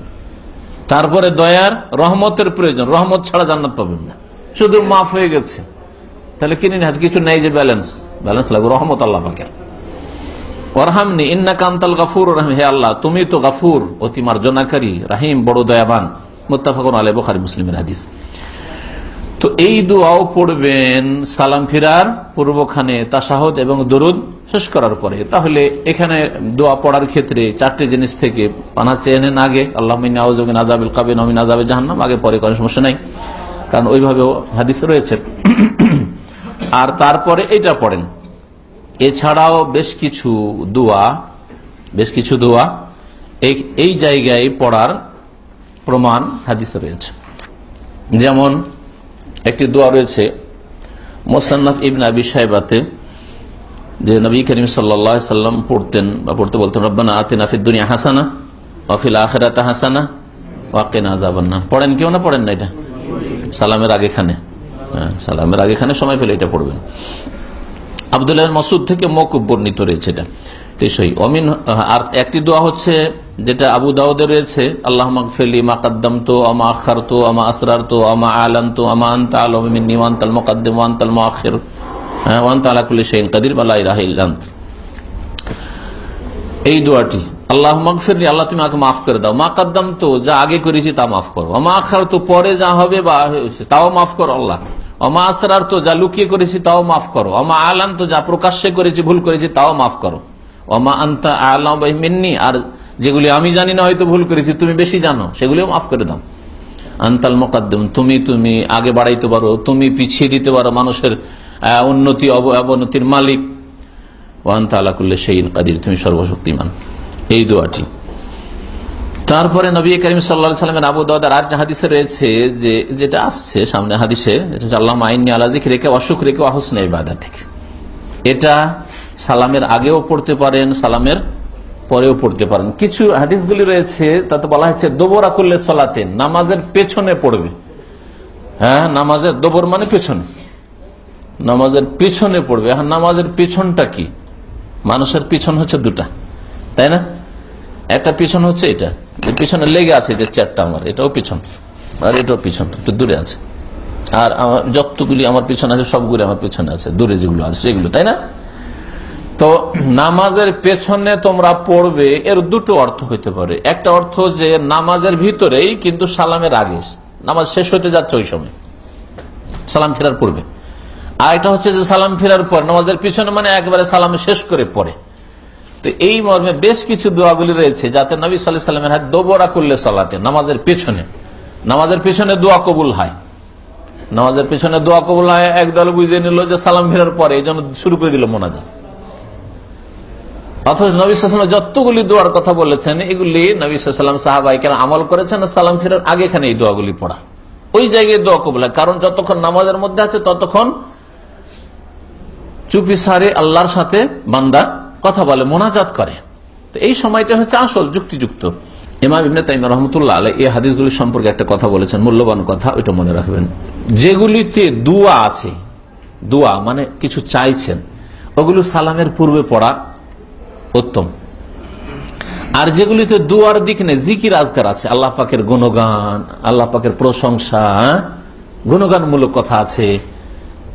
তারপরে দয়ার, রহমতের প্রয়োজন। রহমত ছাড়া জান্নাত পাবেন না। শুধু মাফ হয়ে গেছে। তাহলে কিনে আজ কিছু নেই যে ব্যালেন্স ব্যালেন্স লাগবে। রহমত আল্লাহ পাকের। কান্তাল গাফুর হে আল্লাহ গাফুর রাহিম, বড় দয়াবান। আলে মুসলিমের হাদিস। তো এই পড়বেন সালাম ফিরার, পূর্বখানে তাসাহদ এবং দরুদ। শেষ করার পরে। তাহলে এখানে দোয়া পড়ার ক্ষেত্রে চারটে জিনিস থেকে পানা চেয়ে নেন আগে। আল্লাহ আজাবিল কাবে নমিন আজাবে জাহান্নাম। আগে পরে কোনো সমস্যা নাই। কারণ ওইভাবেও হাদিস রয়েছে। আর তারপরে এটা পড়েন। এছাড়াও বেশ কিছু দোয়া, বেশ কিছু দোয়া এই এই জায়গায় পড়ার প্রমাণ হাদিসে রয়েছে। যেমন একটি দোয়া রয়েছে, মোসান্নাফ ইবন আবি সাহেবাতে যে নবী করিম সাল্লাম পড়তেন বা পড়তে বলতেন রব্বানা আতে নাফিদ দুনিয়া হাসানা অফিল আখেরাতে হাসানা ওয়াকে না যাবেন না পড়েন কেউ না পড়েন না এটা? সালামের আগে খানে হ্যাঁ, সালামের আগে খানে সময় পেলে এটা পড়বেন। আবদুল্লাহ মসুদ থেকে মকুব বর্ণিত রয়েছে এটা। আর একটি দোয়া হচ্ছে যেটা আবু দাউদে রয়েছে আল্লাহ মকফেলি মা কাদ্দাম তো আমা আখার তো আমা আসরার তো আমা আলান তো আমা আন্তা আলমিনী ওয়ান্তাল মকাদ্দিম ওয়ান্তাল মাখির হ্যাঁ। এই দোয়াটি আল্লাহ আল্লাহ তুমি আমাকে মাফ করে দাও। মা কাদ্দাম তো যা আগে করেছি তা মাফ করো। আমা আখার তো পরে যা হবে বা তাও মাফ করো আল্লাহ। অমা আসরার তো যা লুকিয়ে করেছি তাও মাফ করো। অমা আলান তো যা প্রকাশ্যে করেছি, ভুল করেছি তাও মাফ করো। অমা আন্তা আলাম মিন্নি, আর যেগুলি আমি জানি না হয়তো ভুল করেছি, তুমি বেশি জানো, সেগুলিও মাফ করে দাও। আন্তাল মোকাদ্দম, তুমি তুমি আগে বাড়াইতে পারো, তুমি পিছিয়ে দিতে পারো মানুষের উন্নতি, অব- অবনতির মালিক। ওয়ান্তা আলা করলে সেই কাদির, তুমি সর্বশক্তিমান। এই দোয়াটি। তারপরে নবী করিম সাল্লা সাল্লামের আবু দাওয়ার আর হাদিসে রয়েছে যে, যেটা আসছে সামনে হাদিসে আল্লাহ আইনি আলাজিক রেখে অসুখ রেখে অহসনে ইবাদা থেকে এটা সালামের আগেও পড়তে পারেন, সালামের পরেও পড়তে পারেন। কিছু হাদিসগুলি রয়েছে, তাতে বলা হয়েছে দোবরা করলে সলাতে নামাজের পেছনে পড়বে। হ্যাঁ নামাজের দোবর মানে পেছনে। নামাজের পিছনে পড়বে। এখন নামাজের পিছনটা কি? মানুষের পিছন হচ্ছে দুটা, তাই না? একটা পিছন হচ্ছে এটা। পিছনে লেগে আছে যে চারটা আমার, এটাও পিছন, আর এটাও পিছন, একটু দূরে আছে। আর আমার যতগুলি আমার পিছনে আছে, সবগুলি আমার পিছনে আছে, দূরে যেগুলো আছে, সেগুলো, তাই না? তো নামাজের পেছনে তোমরা পড়বে, এর দুটো অর্থ হইতে পারে। একটা অর্থ যে নামাজের ভিতরেই কিন্তু সালামের আগে, নামাজ শেষ হতে যাচ্ছে ওই সময়। সালাম ফেরার পূর্বে। আর এটা হচ্ছে যে সালাম ফেরার পর, নামাজের পিছনে মানে একবারে সালাম শেষ করে পড়ে। তো এই মর্মে বেশ কিছু দোয়াগুলি রয়েছে যাতে নবী সাল্লাহ সাল্লামের হাত দোবরা করলে সালাতে, নামাজের পেছনে। নামাজের পেছনে দোয়া কবুল হয়। নামাজের পেছনে দোয়া কবুল হয়, একদল বুঝে নিল যে সালাম ফেরার পরে এই জন্য শুরু করে দিল মোনাজা অথচ নবী সাল্লাম যতগুলি দোয়ার কথা বলেছেন, এগুলি নবী সাল্লাম সাহাবাইকের আমল করেছেন, সালাম ফেরার আগে এখানে এই দোয়াগুলি পড়া। ওই জায়গায় দোয়া কবুল হয়, কারণ যতক্ষণ নামাজের মধ্যে আছে ততক্ষণ চুপি সারে আল্লাহর সাথে বান্দা কথা বলে, মোনাজাত করে। তো এই সময়টা হচ্ছে আসল যুক্তিযুক্ত। ইমাম ইবনে তাইম রহমতুল্লাহ আলাই এই হাদিসগুলি সম্পর্কে একটা কথা বলেছেন, মূল্যবান কথা, ওইটা মনে রাখবেন। যেগুলিতে দুয়া আছে, দুয়া মানে কিছু চাইছেন, ওগুলো সালামের পূর্বে পড়া উত্তম। আর যেগুলিতে দুয়ার দিক নেই, জিকির আজকার আছে, আল্লাহ পাকের গুণগান, আল্লাহ পাকের প্রশংসা গুণগানমূলক কথা আছে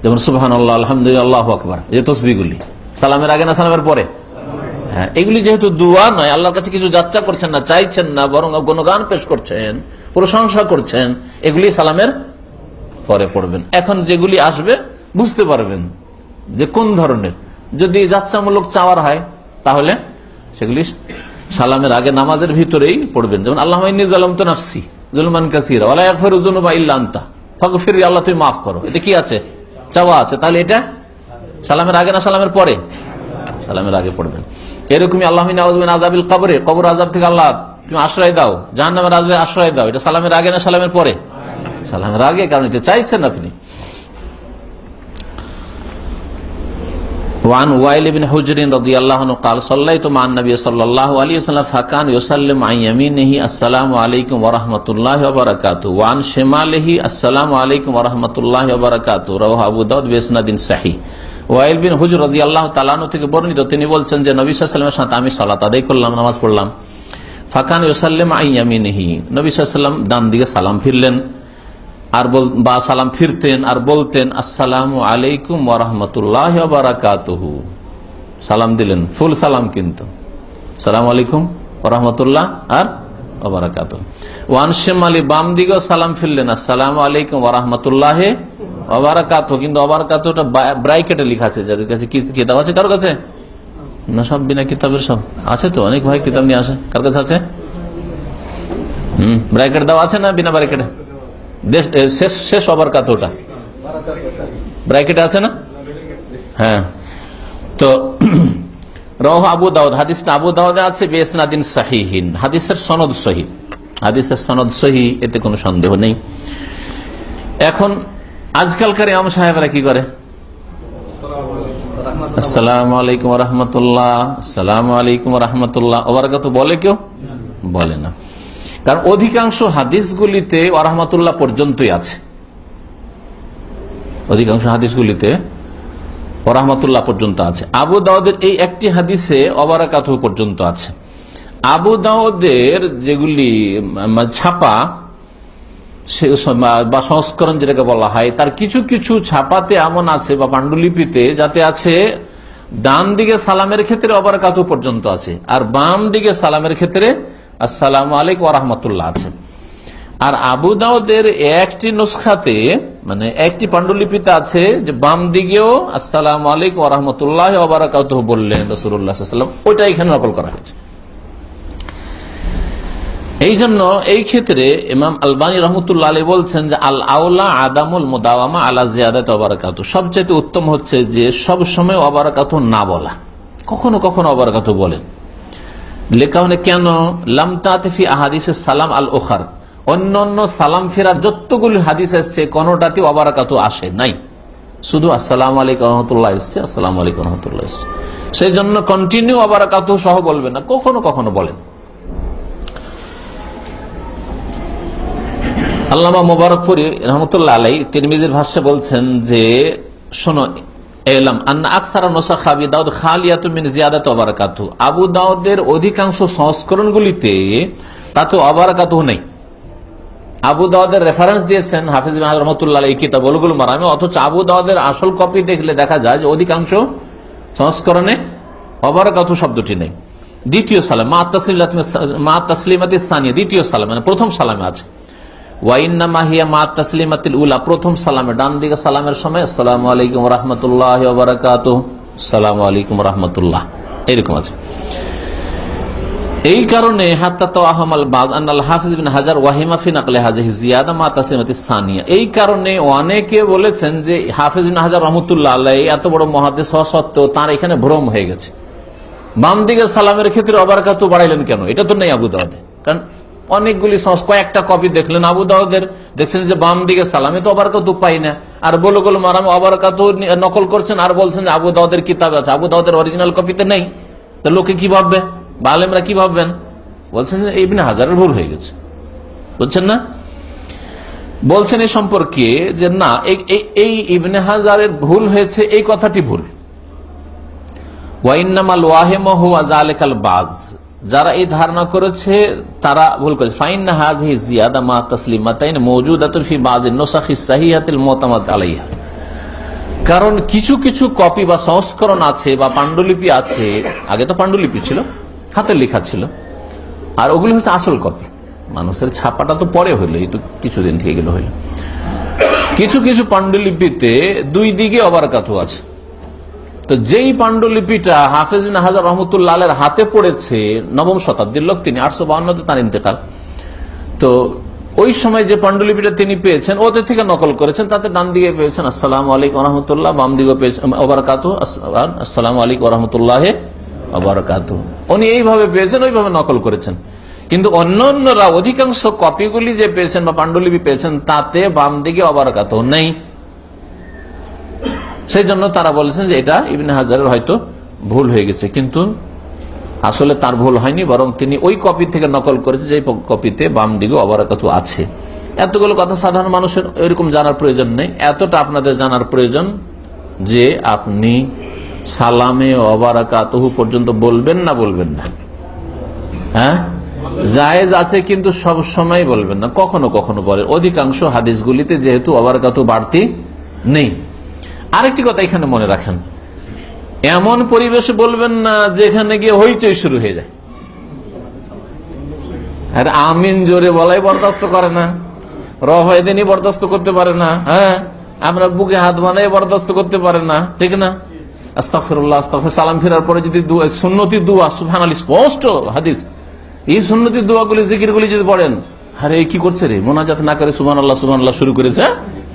যেমন সুবাহান আল্লাহ আলহামদুলিল্লাহ আকবর। এই যে তসবিগুলি সালামের আগে না সালামের পরে? হ্যাঁ এগুলি যেহেতু দুয়া নয়, আল্লাহর কাছে কিছু যাত্রা করছেন না, চাইছেন না, বরং গুণগান পেশ করছেন, প্রশংসা করছেন, এগুলি সালামের পরে পড়বেন। এখন যেগুলি আসবে, বুঝতে পারবেন যে কোন ধরনের। যদি যাত্রামূলক চাওয়ার হয়, তাহলে সেগুলি সালামের আগে নামাজের ভিতরেই পড়বেন। যেমন আল্লাহ আল্লাহ ফির আল্লাহ, তুমি মাফ করো। এটা কি আছে? চাওয়া আছে, তাহলে এটা সালামের আগে না সালামের পরে? সালামের আগে পড়বেন এরকমই আল্লাহ আজাবিল কবরে, কবর আজাব থেকে আল্লাহ তুমি আশ্রয় দাও জাহান নামের আজবে আশ্রয় দাও, এটা সালামের আগে না সালামের পরে? সালামের আগে, কারণ এটা চাইছেন আপনি। وعن وائل بن حجر رضي الله عنه قال صليت مع النبي صلى الله عليه وسلم فكان يسلم عن يمينه السلام عليكم ورحمة الله وبركاته وعن شماله السلام عليكم ورحمة الله وبركاته رواه ابو দাউদ باسناد صحيح ওয়াইল বিন হুজুর রাজি আল্লাহ তালানু থেকে বর্ণিত তিনি বলছেন যে নবী সাল্লামের সাথে আমি সালাত আদায় করলাম নামাজ পড়লাম ফাকান ইউসাল্লাম আইয়ামিনহি নবী সাল্লাম ডান দিকে সালাম ফিরলেন আর বা সালাম ফিরতেন আর বলতেন, আসসালাম আলাইকুম ওরহমতুল্লাহ বারাকাতহু। সালাম দিলেন, ফুল সালাম কিন্তু। সালাম আলাইকুম ওরহমতুল্লাহ আর ওয়ান সালাম ফিরলেন আলাইকুম কিন্তু লেখা আছে, যাদের কাছে আছে কারোর কাছে? না, সব বিনা কিতাবের সব। আছে তো, অনেক ভাই কিতাব নিয়ে আসে। কার কাছে আছে? আছে না বিনা ব্রাইকেটে? শেষ শেষ অবারকাত ওটা। ব্রাইকেট আছে না? হ্যাঁ। তো রহ আবু দাউদ, হাদিসটা আবু দাউদে আছে বেসনাদিন সাহিহীন। হাদিসের সনদ সহি। হাদিসের সনদ সহি, এতে কোনো সন্দেহ নেই। এখন, আজকালকার ইমাম সাহেবরা কি করে? আসসালাম আলাইকুম রহমতুল্লাহ। আসসালাম আলাইকুম রহমতুল্লাহ। ওবরাকাত বলে কেউ? বলে না। কারণ অধিকাংশ হাদিসগুলিতে ওরহমতুল্লাহ পর্যন্তই আছে। অধিকাংশ হাদিসগুলিতে ওরহমতুল্লাহ পর্যন্ত আছে। আবু দাউদের এই একটি হাদিসে অবরাকাত পর্যন্ত আছে। আবু দাউদের যেগুলি ছাপা বা সংস্করণ যেটাকে বলা হয়, তার কিছু কিছু ছাপাতে এমন আছে বা পাণ্ডুলিপিতে যাতে আছে ডান দিকে সালামের ক্ষেত্রে অবরাকাত পর্যন্ত আছে আর বাম দিকে সালামের ক্ষেত্রে আসসালাম আলাইক রহমতুল্লাহ আছে। আর আবু দাউদের একটি নুসখাতে মানে একটি পাণ্ডুলিপিতে আছে যে বাম দিকেও আসসালাম আলাইক রহমতুল্লাহ ওবরাকাত বললেন রসুল্লাহাম ওইটা এখানে নকল করা হয়েছে। এই জন্য এই ক্ষেত্রে ইমাম আলবানী রহমতুল্লাহ আলী বলছেন যে আল আউলা আদামুল মুদাওয়ামা আলা জিয়াদাত অবরাকাত সবচেয়ে উত্তম হচ্ছে যে সব সময় অবরাকাত না বলা। কখনো কখনো অবরাকাত বলেন। লেখা হলে কেন? লামতাফি আহাদিসের সালাম আল ওখার অন্য অন্য সালাম ফেরার যতগুলি হাদিস এসছে কোনটাতে অবারাকাত আসে নাই। শুধু আসসালাম আলাইকুম রহমতুল্লাহ এসছে, আসসালাম আলাইকুম রহমতুল্লাহ এসছে। সেই জন্য কন্টিনিউ অবারাকাত সহ বলবেন না, কখনো কখনো বলেন। আল্লামা মোবারকপুরি রহমতুল্লাহ আলাই তিরমিজির ভাষ্যে বলছেন যে, শোনো আবু দাউদের অধিকাংশ সংস্করণগুলিতে তাতে নেই। আবু রেফারেন্স দিয়েছেন হাফিজ এই মারামে, অথচ আবু দাউদের আসল কপি দেখলে দেখা যায় যে অধিকাংশ সংস্করণে অবারাকাত শব্দটি নেই। দ্বিতীয় সালাম, মা তসলিমাতি সানিয়া, দ্বিতীয় সালাম মানে প্রথম সালামে আছে। এই কারণে অনেকে বলেছেন যে হাফিজ হাজার রহমতুল্লাহ এত বড় মহাদেশ হওয়া সত্ত্বেও তার এখানে ভ্রম হয়ে গেছে। বাম সালামের ক্ষেত্রে অবারকাত বাড়াইলেন কেন? এটা তো নেই আবু দাওয়াদে কারণ অনেকগুলি কয়েকটা কপি দেখলেন আবু দাউদের। দেখছেন যে বাম দিকে সালামে তো অবারকাত পাই না। আর বলো বলো মারাম অবারকাত নকল করছেন আর বলছেন যে আবু দাউদের কিতাব আছে। আবু দাউদের অরিজিনাল কপিতে নেই। তো লোকে কি ভাববে? বা আলেমরা কি ভাববেন? বলছেন যে ইবনে হাজারের ভুল হয়ে গেছে। বুঝছেন না? বলছেন এই সম্পর্কে যে না, এই- ইবনে হাজারের ভুল হয়েছে, এই কথাটি ভুল। ওয়াইনামাল ওয়াহেম বাজ। যারা এই ধারণা করেছে, তারা ভুল করেছে। ফাইন হাজহি জিয়াদা মা তাসলিমাতাইন মওজুদাতুন ফি বাজ নুসাখি সাহিহাতিল মুতামাদ আলাইহা। কারণ কিছু কিছু কপি বা সংস্করণ আছে বা পাণ্ডুলিপি আছে, আগে তো পাণ্ডুলিপি ছিল, হাতে লেখা ছিল, আর ওগুলি হচ্ছে আসল কপি। মানুষের ছাপাটা তো পরে হইল, এই তো কিছুদিন থেকে গেল হইল। কিছু কিছু পাণ্ডুলিপিতে দুই দিকে অবারকাতু আছে। তো যেই পাণ্ডুলিপিটা হাফেজ হাজার রহমতুল্লাহ আলের হাতে পড়েছে নবম শতাব্দীর লোক তিনি, আটশো বাউন্নতে তার ইন্তেকাল। তো ওই সময় যে পাণ্ডুলিপিটা তিনি পেয়েছেন ওদের থেকে নকল করেছেন, তাতে ডান দিকে পেয়েছেন, আসসালাম আলাইকুম রহমতুল্লাহ বাম দিকে পেয়েছেন আসসালাম আলাইকুম রহমতুল্লাহ ওবরাকাতু। উনি এইভাবে পেয়েছেন, ওইভাবে নকল করেছেন। কিন্তু অন্য অন্যরা অধিকাংশ কপিগুলি যে পেয়েছেন বা পাণ্ডুলিপি পেয়েছেন, তাতে বাম দিকে অবরাকাত নেই। সেই জন্য তারা বলেছেন যে এটা ইবিন হাজারের হয়তো ভুল হয়ে গেছে। কিন্তু আসলে তার ভুল হয়নি, বরং তিনি ওই কপি থেকে নকল করেছে যে কপিতে বাম দিকে অবরাকাতু আছে। এতগুলো কথা সাধারণ মানুষের এরকম জানার প্রয়োজন নেই। এতটা আপনাদের জানার প্রয়োজন যে আপনি সালামে অবারাকাতহু পর্যন্ত বলবেন না বলবেন না। হ্যাঁ? জায়েজ আছে কিন্তু সব সময় বলবেন না। কখনো কখনো বলে। অধিকাংশ হাদিসগুলিতে যেহেতু অবারকাত বাড়তি নেই। আরেকটি কথা এখানে মনে রাখেন। এমন পরিবেশে বলবেন না যেখানে গিয়ে হইচই শুরু হয়ে যায়। আর আমিন জোরে বলাই বরদাস্ত করে না। রহদিনই বরদাস্ত করতে পারে না হ্যাঁ? আমরা বুকে হাত বাঁধাই বরদাস্ত করতে পারে না, ঠিক না? আস্তাফিরুল্লাহ আস্তাফির সালাম ফেরার পরে যদি সুন্নতি দোয়া আলী স্পষ্ট হাদিস। এই সুন্নতি যদি পড়েন, আরে কি করছে রে? মোনাজাত না করে সুমান আল্লাহ সুমান আল্লাহ শুরু করেছে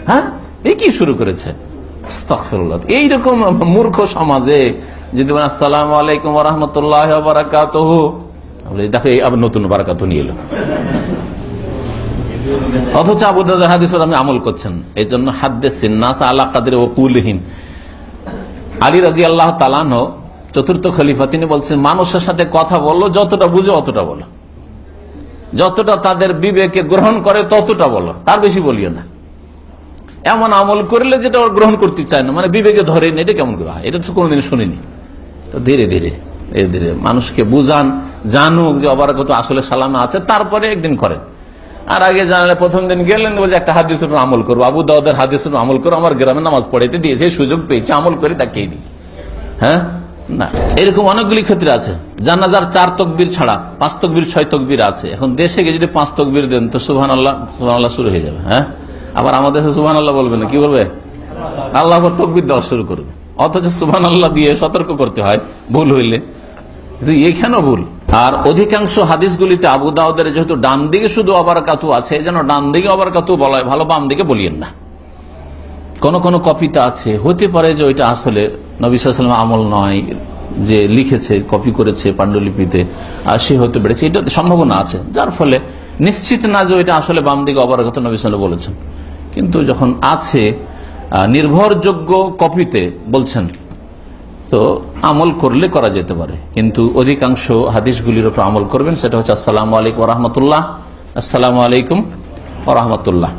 হ্যাঁ? এই কি শুরু করেছে। এইরকম মূর্খ সমাজে যদি আসসালাম আলাইকুম রহমতুল্লাহ বারাকাত দেখো নতুন বারাকাত নিয়ে এলো। অথচ আপনি আমল করছেন। এই জন্য চতুর্থ খলিফা, তিনি বলছেন, মানুষের সাথে কথা বলল যতটা বুঝে অতটা বলো। যতটা তাদের বিবেকে গ্রহণ করে ততটা বলো। তার বেশি বলিও না। এমন আমল করলে যেটা ওর গ্রহণ করতে চায় না মানে বিবেকে ধরে এটা কেমন করে হয়? এটা তো কোনোদিন শুনিনি। তো ধীরে ধীরে ধীরে ধীরে মানুষকে বুঝান, জানুক যে অবারকত আসলে সালামে আছে, তারপরে একদিন করেন। আর আগে জানালে প্রথম দিন গেলেন, বলছে, একটা হাদিসের আমল করব। আবু দাউদের হাদিসের আমল করো, আমার গ্রামে নামাজ পড়াইতে দিয়েছে সুযোগ পেয়েছে, আমল করে তাকে দিই। হ্যাঁ? না। এরকম অনেকগুলি ক্ষেত্রে আছে। জানাজার চার তকবির ছাড়া পাঁচ তকবির, ছয় তকবির আছে। এখন দেশে গিয়ে যদি পাঁচ তকবির দেন, তো সুহান আল্লাহ সুহান আল্লাহ শুরু হয়ে যাবে। হ্যাঁ? আবার আমাদের সুহান আল্লাহ বলবে না, কি বলবে? আল্লাহ তকবির দেওয়া শুরু করবে। অথচ সুহান আল্লাহ দিয়ে সতর্ক করতে হয়, ভুল হইলে। এখানেও ভুল? আর অধিকাংশ হাদিসগুলিতে আবু দাউদের যেহেতু ডান দিকে শুধু আবার কাতু আছে জন্য ডান দিকে আবার কাতু বলা ভালো বাম দিকে বলিয়েন না। কোন কোন কপিতে আছে, হতে পারে যে ওইটা আসলে নবিসাম আমল নয়, যে লিখেছে, কপি করেছে পাণ্ডুলিপিতে, আর সে হতে পেরেছে, এটা সম্ভাবনা আছে। যার ফলে নিশ্চিত না যে ওইটা আসলে বাম দিকে অবরাগত নবিসাল বলেছেন। কিন্তু যখন আছে নির্ভরযোগ্য কপিতে বলছেন তো আমল করলে করা যেতে পারে কিন্তু অধিকাংশ হাদিসগুলির উপর আমল করবেন সেটা হচ্ছে আসসালাম আলাইকুম রহমতুল্লাহ আসসালামু আলাইকুম রহমতুল্লাহ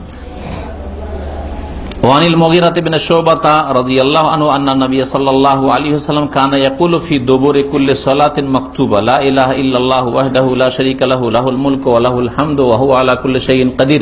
وعن المغيرة بن شعبة رضي الله عنه أن النبي صلى الله عليه وسلم كان يقول في دبر كل صلاة مكتوبة لا إله إلا الله وحده لا شريك له له الملك وله الحمد وهو على كل شيء قدير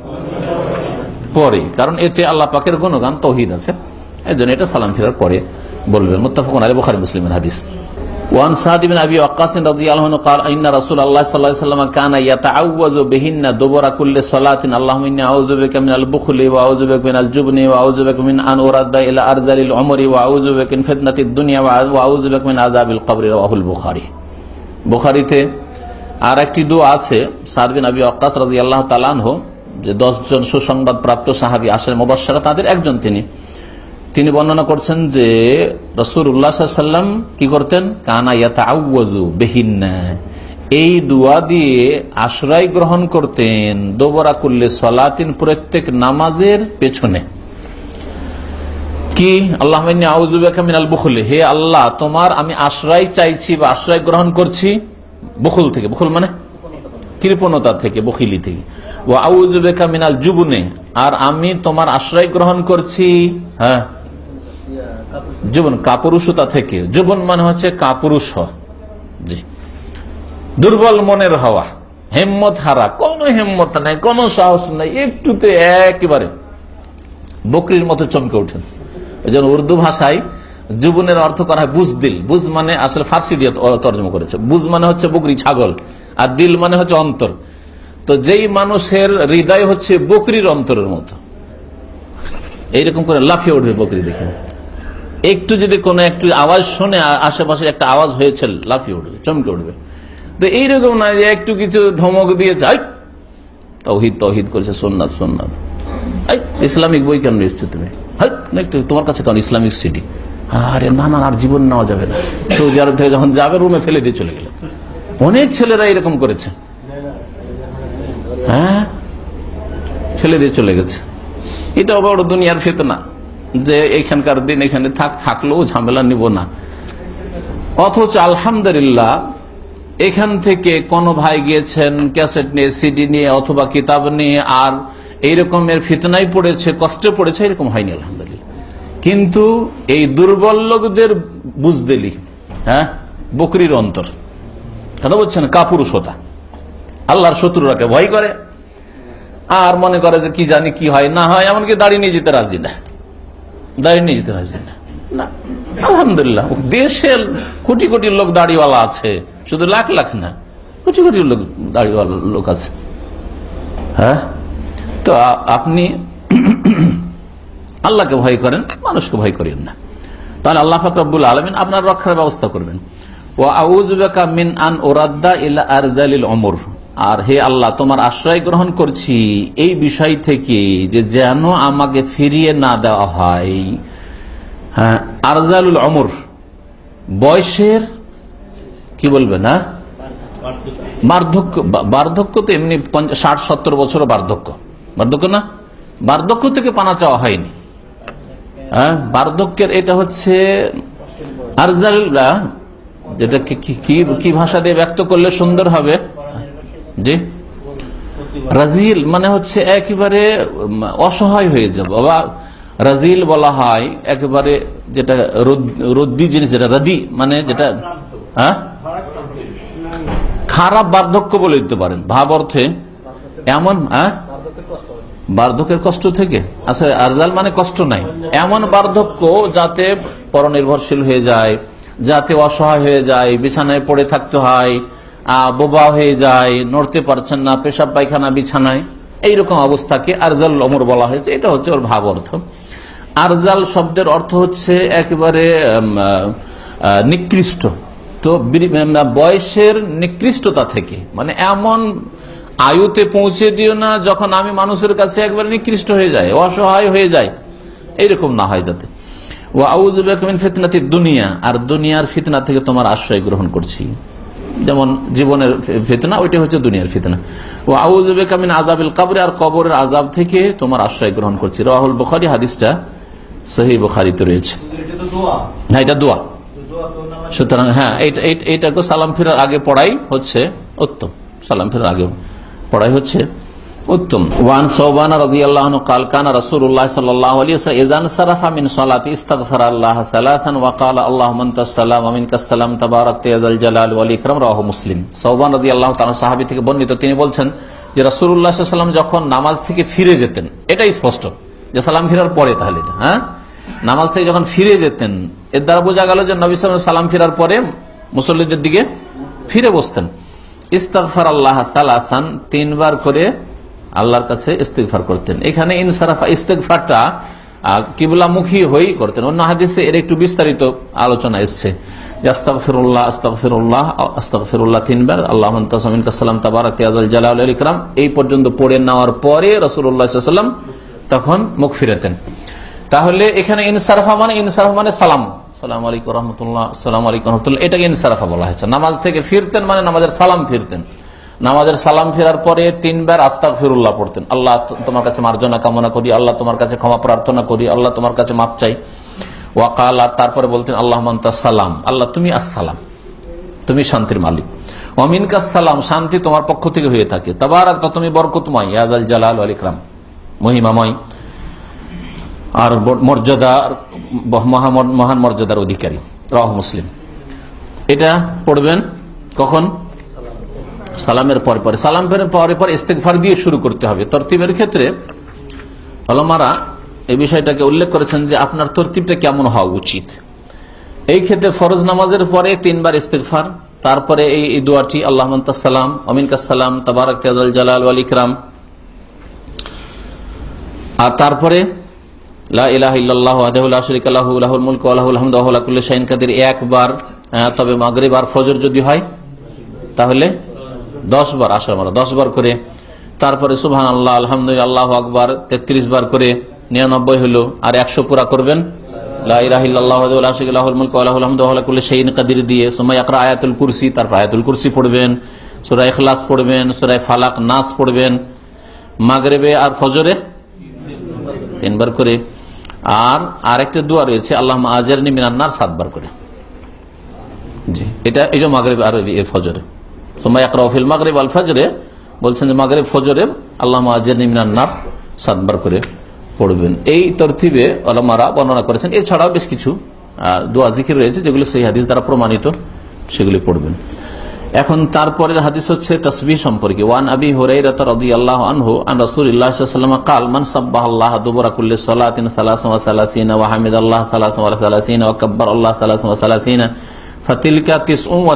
পরে কারণ এতে আল্লাহ পাকের গুণগান তৌহিদ আছে এই জন্য এটা সালাম ফেরার পরে বলবেন মুত্তাফাকুন আলী বুখারী মুসলিমের হাদিস وعن سعد بن ابي وقاص رضي الله عنه قال ان رسول الله صلى الله عليه وسلم كان يتعوذ بهن دبر كل صلاه اللهم اني اعوذ بك من البخل واعوذ بك من الجبن واعوذ بك من ان ارد الى ارذل العمر واعوذ بك من فتنه الدنيا واعوذ بك من عذاب القبر رواه البخاري বুখারীতে আর একটি দোয়া আছে সাদ বিন আবি ওয়াক্কাস রাদিয়াল্লাহু তাআলা আনহু যে 10 জন সুসংবাদ প্রাপ্ত সাহাবী আশের মুবাশশারা, তাদের একজন তিনি। তিনি বর্ণনা করছেন যে রসুর উল্লাহাম কি করতেন? কানা ইয়াতা আউ্বাজু বেহিন্না। এই দুয়া দিয়ে আশ্রয় গ্রহণ করতেন দোবরা করলে সলাতিন প্রত্যেক নামাজের পেছনে। কি? আল্লাহ মিনাল বুখলে। হে আল্লাহ, তোমার আমি আশ্রয় চাইছি বা আশ্রয় গ্রহণ করছি বকুল থেকে। বকুল মানে? কৃপণতা থেকে বকিলি থেকে। ও আউজুবেকা মিনাল জুবনে, আর আমি তোমার আশ্রয় গ্রহণ করছি হ্যাঁ? জীবন, কাপুরুষতা থেকে। জীবন মানে হচ্ছে কাপুরুষ জি। দুর্বল মনের হওয়া। হেম্মত হারা। কোনো হেম্মত নাই, কোনো সাহস নাই, একটুতে একেবারে। বকরির মতো চমকে ওঠেন। এই জন্য উর্দু ভাষায় জীবনের অর্থ করা হয় বুজদিল বুজ মানে আসলে ফার্সি দিয়ে তর্জমা করেছে। বুজ মানে হচ্ছে বকরি, ছাগল। আর দিল মানে হচ্ছে অন্তর। তো যেই মানুষের হৃদয় হচ্ছে বকরির অন্তরের মতো। এইরকম করে লাফিয়ে উঠবে বকরি দেখে। একটু যদি কোনো একটু আওয়াজ শুনে আশেপাশে একটা আওয়াজ হয়েছে, লাফিয়ে উঠবে, চমকে উঠবে। তো এইরকম না যে একটু কিছু ধমক দিয়েছে তহিদ তহিদ করেছে, সোননাথ সোননাথ। ইসলামিক বই কেন এসছো তুমি? তোমার কাছে কেন ইসলামিক সিটি আরে না না, আর জীবন নেওয়া যাবে না। সৌদি আরব থেকে যখন যাবে, রুমে ফেলে দিয়ে চলে গেল। অনেক ছেলেরা এরকম করেছে। হ্যাঁ? ফেলে দিয়ে চলে গেছে। এটা বড় দুনিয়ার ফেতনা যে এখানকার দিন এখানে থাক, থাকলেও ঝামেলা নিব না। অথচ আলহামদুলিল্লাহ, এখান থেকে কোন ভাই গিয়েছেন, ক্যাসেট নিয়ে, সিডি নিয়ে, অথবা কিতাব নিয়ে, আর এইরকমের ফিতনাই পড়েছে, কষ্টে পড়েছে, এরকম হয়নি, আলহামদুলিল্লাহ। কিন্তু এই দুর্বল লোকদের বুঝদেলি হ্যাঁ? বকরির অন্তর। কথা বলছেন কাপুরুষতা আল্লাহর শত্রুরাকে ভয় করে। আর মনে করে যে কি জানি কি হয়, না হয়, এমনকি দাঁড়িয়ে নিয়ে যেতে রাজি না। দাঁড়িয়ে নিয়ে যেতে রাজি না। আলহামদুলিল্লাহ দেশে কোটি কোটি লোক দাড়িওয়ালা আছে, শুধু লাখ লাখ না, কোটি কোটি লোক দাড়িওয়ালা লোক আছে। হ্যাঁ? তো আপনি আল্লাহকে ভয় করেন, মানুষকে ভয় করেন না। তাহলে আল্লাহ ফাকরাবুল আলমিন আপনার রক্ষার ব্যবস্থা করবেন। ও আউজুবেকা মিন আন ওরাদ্দা ইলা আরজালিল অমর আর হে আল্লাহ, তোমার আশ্রয় গ্রহণ করছি এই বিষয় থেকে যে যেন আমাকে ফিরিয়ে না দেওয়া হয়। হ্যাঁ আরজালুল অমর বয়সের কি বলবে না? বার্ধক্য বার্ধক্য তো এমনি ষাট, সত্তর বছর বার্ধক্য। বার্ধক্য না? বার্ধক্য থেকে পানা চাওয়া হয়নি। হ্যাঁ বার্ধক্যের এটা হচ্ছে আরজাল যেটা কি ভাষা দিয়ে ব্যক্ত করলে সুন্দর হবে? জি? রাজিল মানে হচ্ছে একেবারে অসহায় হয়ে যাব। বা রাজিল বলা হয় একেবারে যেটা রদ্দি জিনিস, যেটা রাদি মানে যেটা হ্যাঁ? খারাপ বার্ধক্য বলে দিতে পারেন। ভাব অর্থে এমন হ্যাঁ? বার্ধক্যের কষ্ট থেকে। আচ্ছা আরজাল মানে কষ্ট নাই। এমন বার্ধক্য যাতে পরনির্ভরশীল হয়ে যায়। যাতে অসহায় হয়ে যায়, বিছানায় পড়ে থাকতে হয় বোবা হয়ে যায়, নড়তে পারছেন না, পেশাব পায়খানা, বিছানায়। এইরকম অবস্থাকে আরজাল অমর বলা হয়েছে, এটা হচ্ছে ওর ভাব অর্থ। আরজাল শব্দের অর্থ হচ্ছে একেবারে নিকৃষ্ট। তো বয়সের নিকৃষ্টতা থেকে মানে এমন আয়ুতে পৌঁছে দিও না যখন আমি মানুষের কাছে একবার নিকৃষ্ট হয়ে যায়, অসহায় হয়ে যায়। এইরকম না হয় যাতে। ও আউজুবিন ফিতনাতি দুনিয়া আর দুনিয়ার ফিতনা থেকে তোমার আশ্রয় গ্রহণ করছি। যেমন জীবনের ফিতনা ওইটা হচ্ছে দুনিয়ার ফিতনা। ও আউজুবিন আজাবিল কাবরে আর কবরের আজাব থেকে তোমার আশ্রয় গ্রহণ করছি। রাহুল বখারি হাদিসটা সহি বখারিতে রয়েছে। হ্যাঁ এটা দোয়া। সুতরাং হ্যাঁ এইটাকে সালাম ফেরার আগে পড়াই হচ্ছে উত্তম। সালাম ফেরার আগে পড়াই হচ্ছে উত্তম। ওয়ান সৌবানা রাজিয়াল্লাহনু কালকানা রাসূলুল্লাহ সাল্লাল্লাহু আলাইহি ওয়াসাল্লাম ইযান সারাফা মিন সালাতি ইস্তাগফারা আল্লাহ সালাসান ওয়া ক্বালা, আল্লাহুম্মা আনতাস সালাম ওয়া মিনকাস সালাম তাবারাকতা ইয়াল জালাল ওয়াল ইকরাম রাওয়াহু মুসলিম। সৌবান রাদিয়াল্লাহু তাআলা সাহাবী থেকে বর্ণিত, তিনি বলছেন যে রাসূলুল্লাহ সাল্লাল্লাহু আলাইহি যখন নামাজ থেকে ফিরে যেতেন, এটাই স্পষ্ট, যে সালাম ফেরার পরে তাহলে হ্যাঁ? নামাজ থেকে যখন ফিরে যেতেন, এর দ্বারা বোঝা গেল যে নবী সাল্লাল্লাহু সালাম ফেরার পরে মুসল্লিদের দিকে ফিরে বসতেন। ইস্তাগফার আল্লাহ সালাসান তিনবার করে আল্লাহর কাছে ইস্তেগফার করতেন। এখানে ইনসারাফা, ইস্তেগফারটা কিবলামুখী হয়েই করতেন। অন্য হাদিসে এর একটু বিস্তারিত আলোচনা এসছে। এই পর্যন্ত পড়ে নেওয়ার পরে ওয়াসাল্লাম তখন মুখ ফিরাতেন। তাহলে এখানে ইনসারফা মানে ইনসারফা মানে সালাম। সালাম আলাইকুম রহমতুল্লাহ, সালাম আলাইকুম রহমতুল্লাহ, এটাকে ইনসারফা বলা হয়েছে। নামাজ থেকে ফিরতেন মানে নামাজের সালাম ফিরতেন। নামাজের সালাম ফেরার পরে তিনবার আস্তাক ফিরুল্লাহ পড়তেন। আল্লাহ তোমার কাছে মার্জনা কামনা করি, আল্লাহ তোমার কাছে ক্ষমা প্রার্থনা করি, আল্লাহ তোমার কাছে মাপ চাই। ওয়াকাল, আর তারপরে বলতেন, আল্লাহ সালাম। আল্লাহ, তুমি আসসালাম। তুমি শান্তির মালিক। অমিন সালাম, শান্তি তোমার পক্ষ থেকে হয়ে থাকে। তাবার তুমি বরকতময় ইয়াজাল জালাল আলিকরাম মহিমাময় আর মর্যাদার মহান মর্যাদার অধিকারী। রহ মুসলিম। এটা পড়বেন কখন? সালামের পর পরে। সালাম পরে পরে ইস্তেকফার দিয়ে শুরু করতে হবে। তরতিবের ক্ষেত্রে অলমারা এই বিষয়টাকে উল্লেখ করেছেন যে আপনার তরতিবটা কেমন হওয়া উচিত। এই ক্ষেত্রে ফরজ নামাজের পরে তিনবার ইস্তেকফার তারপরে এই দোয়াটি, আল্লাহ সালাম অমিন কাসালাম তাবারক জালাল আল ইকরাম। আর তারপরে একবার তবে মাগরিব আর ফজর যদি হয়, তাহলে দশ বার আসার মারা, দশ বার করে। তারপরে সুবহান আল্লাহ আলহামদুলিল্লাহ আকবার, তেত্রিশ বার করে, নিরানব্বই হলো, আর একশো পুরা করবেন? পড়বেন ফালাক পড়বেন, মাগরেবে আর ফজরে তিনবার করে। আর আরেকটা রয়েছে আল্লাহ আজের মিনান্নার সাতবার করে। জি, এটা এই যে মাগরেবে আর ফজরে। সময় আকরাফিল মাগরেব আল ফজরে বলছেন যে মাগরেব ফজরে আল্লাহ আজের মিনান্নার সাতবার করে পড়বেন এই তরতিবে আলমারা বর্ণনা করেছেন। এছাড়াও বেশ কিছু দোয়া, জিকির রয়েছে যেগুলি সেই হাদিস দ্বারা প্রমাণিত, সেগুলি পড়বেন। এখন তারপরের হাদিস হচ্ছে তসবি সম্পর্কে। ওয়ান আবি আনহু আন রাসূলুল্লাহ কাল, মান সাব্বাহাল্লাহ দুবরা কুল্লি সালাতিন সালাসান ওয়া সালাসিনা ওয়া হামিদাল্লাহ সালাসান ওয়া সালাসিনা ওয়া কাব্বারাল্লাহ সালাসান ওয়া সালাসিনা, ফাতিলকা তিসউন ওয়া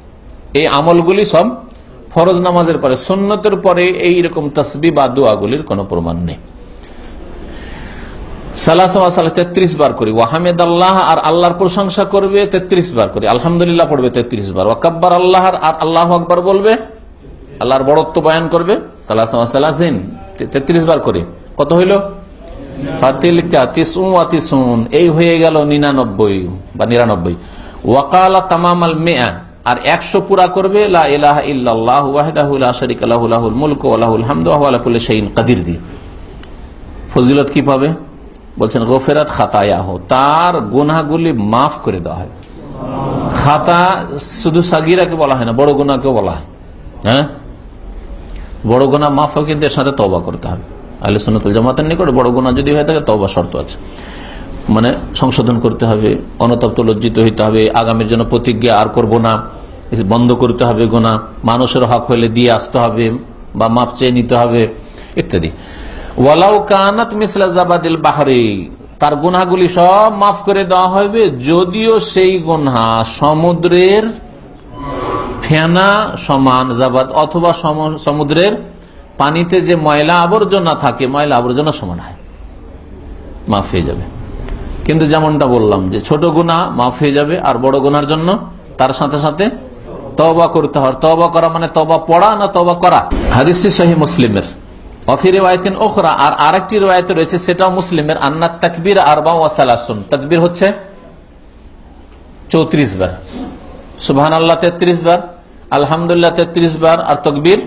এই আমলগুলি সব ফরজ নামাজের পরে সন্ন্যতের পরে এই রকম তসবি বা দোয়াগুলির কোন প্রমাণ নেই। তেত্রিশ বার করি। ওয়াহামেদ আল্লাহ আর আল্লাহর প্রশংসা করবে তেত্রিশ বার করি। আলহামদুলিল্লাহ পড়বে তেত্রিশ বার। ওয়াকাব্বার আল্লাহ আর আল্লাহ বলবে, আল্লাহর বড়ত্ব করবে তেত্রিশ বার করে। কত এই হয়ে গেল নিরানব্বই বা নিরানব্বই। ওয়াকালা তামাম আল মেয়া। আর একশো পুরা করবে কাদির দিয়ে ফজিলত কি পাবে? বলছেন, গোফেরাত খাতায়াহ, তার গুনাগুলি মাফ করে দেওয়া হয়। খাতা শুধু সাগিরাকে বলা হয় না, বড় গুনাকেও বলা হয়। হ্যাঁ? বড় গুণা মাফ হয় কিন্তু এর সাথে তবা করতে হবে। আহলে সুন্নতুল জামাতের নিকট বড় গুণা যদি হয়ে থাকে তবা শর্ত আছে। মানে সংশোধন করতে হবে, অনতপ্ত লজ্জিত হইতে হবে, আগামীর জন্য প্রতিজ্ঞা আর করব না বন্ধ করতে হবে গোনা মানুষের হক হলে দিয়ে আসতে হবে বা মাফ চেয়ে নিতে হবে, ইত্যাদি। ওয়ালাউ কানাত মিসলা জাবাদিল বাহারি, তার গুনাগুলি সব মাফ করে দেওয়া হবে যদিও সেই গুনা সমুদ্রের ফেনা সমান জাবাদ, অথবা সমুদ্রের পানিতে যে ময়লা আবর্জনা থাকে, ময়লা আবর্জনা সমান হয়, মাফ হয়ে যাবে। কিন্তু যেমনটা বললাম, যে ছোট গুণা মাফ হয়ে যাবে আর বড় গুনার জন্য তার সাথে সাথে তবা করতে হয়। তবা করা মানে তবা পড়া না তবা করা? হাদিসি সহি মুসলিমের। অফির রেওয়ায়তিন ওখরা আর আরেকটি রেওয়ায়ত রয়েছে, সেটাও মুসলিমের। আন্নাত তাকবীর আরবা ওয়াসালাসুন তাকবীর হচ্ছে চৌত্রিশ বার। সুবহান আল্লাহ তেত্রিশ বার, আলহামদুলিল্লাহ তেত্রিশ বার, আর তকবীর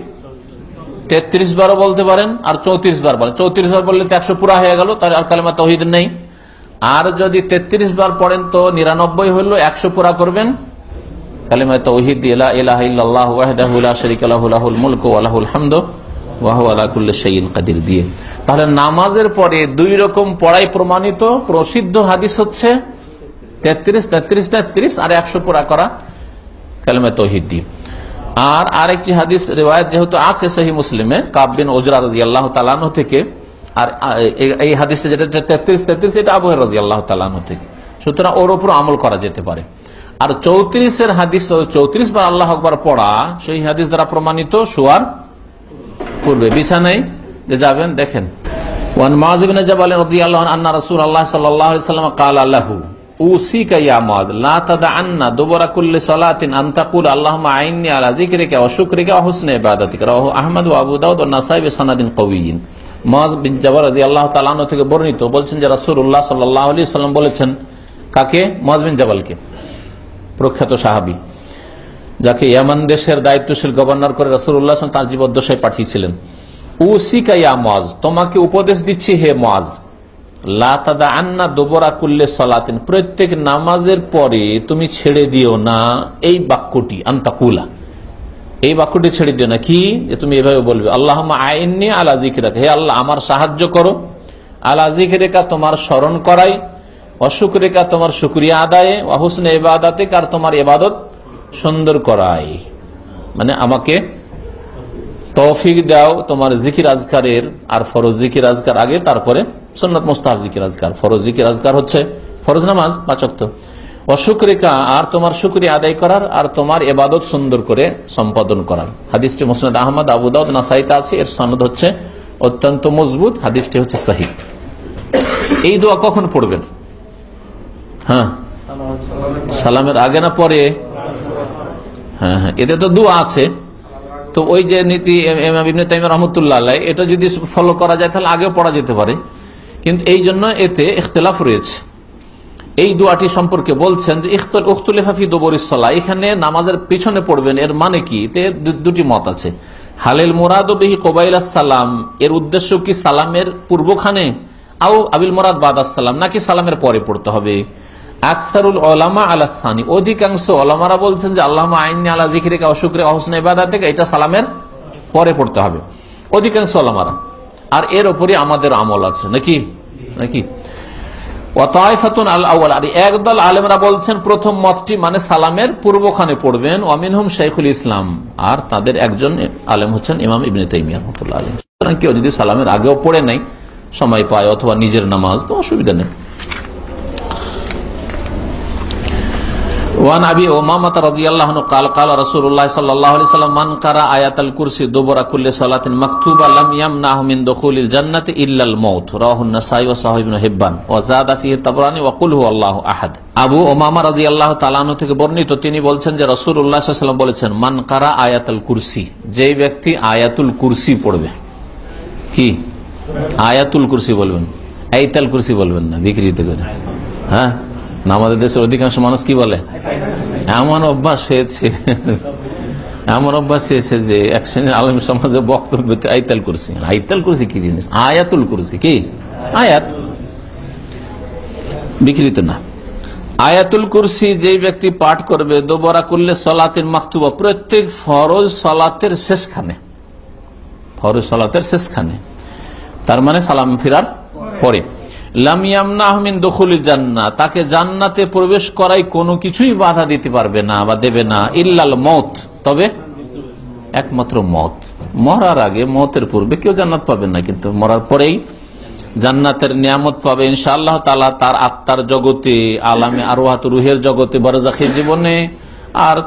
তেত্রিশ বারও বলতে পারেন, আর চৌত্রিশ বার বলেন। চৌত্রিশ বার বললে তো একশো পুরা হয়ে গেল তার আর কালেমা তহিদ নেই। আর যদি তেত্রিশ বার পড়েন তো নিরানব্বই হইল, একশো পুরা করবেন। কালিমা তৌহিদ কাদির দিয়ে। তাহলে নামাজের পরে দুই রকম পড়াই প্রমাণিত, প্রসিদ্ধ হাদিস হচ্ছে তেত্রিশ তেত্রিশ তেত্রিশ আর একশো পুরা করা কালিমা তৌহিদ দিয়ে। আর আরেকটি হাদিস রেওয়ায়ত যেহেতু আছে সহি মুসলিমে কাবিন ওজরা রাজি আল্লাহ তালানো থেকে আর এই- এই হাদিসটা যেটা তেত্রিশ তেত্রিশ এটা আবু রাজি আল্লাহ তালানো থেকে সুতরাং ওর উপর আমল করা যেতে পারে আর চৌত্রিশের হাদিস চৌত্রিশ বার আল্লাহ আকবর পড়া সেই হাদিস দ্বারা প্রমাণিত শোয়ার পূর্বে বিছানায় যে যাবেন দেখেন ওয়ান মাজিবিন জাবাল রাদিয়াল্লাহু আনহু আন্না রাসূলুল্লাহ সাল্লাল্লাহু আলাইহি সাল্লাম قال له اوصيك يا معاذ لا تدعن دبر كل صلاه ان تقول اللهم اعني على ذكرك وشكرك وحسن عبادتك رواه احمد وابو داود والنسائي بسند قوي মুআজ বিন জাবাল রাদিয়াল্লাহু তাআলা আনহু থেকে বর্ণিত বলছেন যে রাসূলুল্লাহ সাল্লাল্লাহু আলাইহি সাল্লাম বলেছেন, কাকে? মুআজ বিন জাবালকে। প্রখ্যাত সাহাবী, যাকে ইয়ামান দেশের দায়িত্বশীল গভর্নর করে সাল্লাল্লাহু তার জীবদ্দশায় পাঠিয়েছিলেন। উসিকা ইয়া মুআজ, তোমাকে উপদেশ দিচ্ছি হে মুআজ। লাতাদা আন্না দোবরা কুল্লে সলাতিন, প্রত্যেক নামাজের পরে তুমি ছেড়ে দিও না, এই বাক্যটি, আন্তাকুলা। এই বাক্যটি ছেড়ে দিও না। কি? তুমি এভাবে বলবে আল্লাহ আইনি আলা জিকিরাকে হে আল্লাহ, আমার সাহায্য করো। আলা জিকিরেকা তোমার স্মরণ করাই। রেখা তোমার শুক্রিয়া আদায়ে। অহুসনে এবাদাতে আর তোমার এবাদত সুন্দর করাই। মানে আমাকে তৌফিক দাও তোমার জিকির আজকারের, আর ফরজ জিকির আজকার আগে, তারপরে সন্নত মোস্তাহ জিকির আজকার। ফরজ জিকির আজকার হচ্ছে ফরজ নামাজ পাচক্ত অশুক্রিকা, আর তোমার শুক্রিয়া আদায় করার, আর তোমার এবাদত সুন্দর করে সম্পাদন করার। হাদিসটি মুসনাদ আহমদ আবুদাউদ নাসাইতে আছে। এর সনদ হচ্ছে অত্যন্ত মজবুত, হাদিসটি হচ্ছে সাহি এই দোয়া কখন পড়বেন? হ্যাঁ। সালামের আগে না পরে? হ্যাঁ হ্যাঁ। এতে তো দোয়া আছে। তো ওই যে নীতি রহমতুল্লাহ এটা যদি ফলো করা যায়, তাহলে আগেও পড়া যেতে পারে। কিন্তু এই জন্য এতে ইখতলাফ রয়েছে। এই দোয়াটি সম্পর্কে বলছেন যে উখতুলেফাফি দোবরিসলা এখানে নামাজের পিছনে পড়বেন, এর মানে কি? দুটি মত আছে। হালেল মুরাদ বিহি কোবাইল সালাম, এর উদ্দেশ্য কি সালামের পূর্বখানে? আও আবিল মুরাদ বাদ সালাম, নাকি সালামের পরে পড়তে হবে? আর এর উপরই আমাদের আমল আছে, নাকি? নাকি? ওয়াতাইফাতুন আল আউয়াল। আর একদল আলেমরা বলছেন, প্রথম মতটি মানে সালামের পূর্বখানে পড়বেন। ওয়ামিনহুম শেখুল ইসলাম। আর তাদের একজন আলেম হচ্ছেন ইমাম ইবনে তাইমিয়া রহমতুল্লাহ আলম সুতরাং কেউ যদি সালামের আগেও পড়ে নাই, সময় পায় অথবা নিজের নামাজ, তো অসুবিধা নেই। وعن ابي امامه رضي الله عنه قال قال رسول الله صلى الله عليه وسلم من قرأ آية الكرسي دبر كل صلاة مكتوبة لم يمنعه من دخول الجنة إلا الموت رواه النسائي وصحيح ابن حبان وزاد فيه الطبراني وقل هو الله أحد আবু ওমামা রাজি আল্লাহ তালানো থেকে বর্ণিত তিনি বলছেন যে রসুল উল্লাহাম বলেছেন মান কারা আয়াতুল কুরসি যে ব্যক্তি আয়াতুল কুরসি পড়বে কি আয়াতুল কুরসি বলবেন আইতাল কুরসি বলবেন না বিকৃত করে হ্যাঁ আমাদের দেশের অধিকাংশ মানুষ কি বলে? এমন অভ্যাস হয়েছে, এমন অভ্যাস হয়েছে যে এক শ্রেণির আলম সমাজে বক্তব্য আইতাল কুরসি। আইতাল কুরসি কি জিনিস? আয়াতুল কুরসি কি? আয়াত। বিকৃত না। আয়াতুল কুরসি যে ব্যক্তি পাঠ করবে, দোবরা করলে সলাতের মাকতুবা। প্রত্যেক ফরজ সলাতের শেষখানে। ফরজ সলাতের শেষখানে। তার মানে সালাম ফিরার পরে। জান্না তাকে জান্নাতে প্রবেশ করাই কোনো কিছুই বাধা দিতে পারবে না বা দেবে না, ইল্লাল মত তবে একমাত্র মত মরার আগে মতের পূর্বে কেউ জান্নাত পাবেন না, কিন্তু মরার পরেই জান্নাতের নিয়ামত পাবে। ইনশাআল্লাহ তালা তার আত্মার জগতে, আলামে আরোহাত রুহের জগতে, বরজাখের জীবনে আর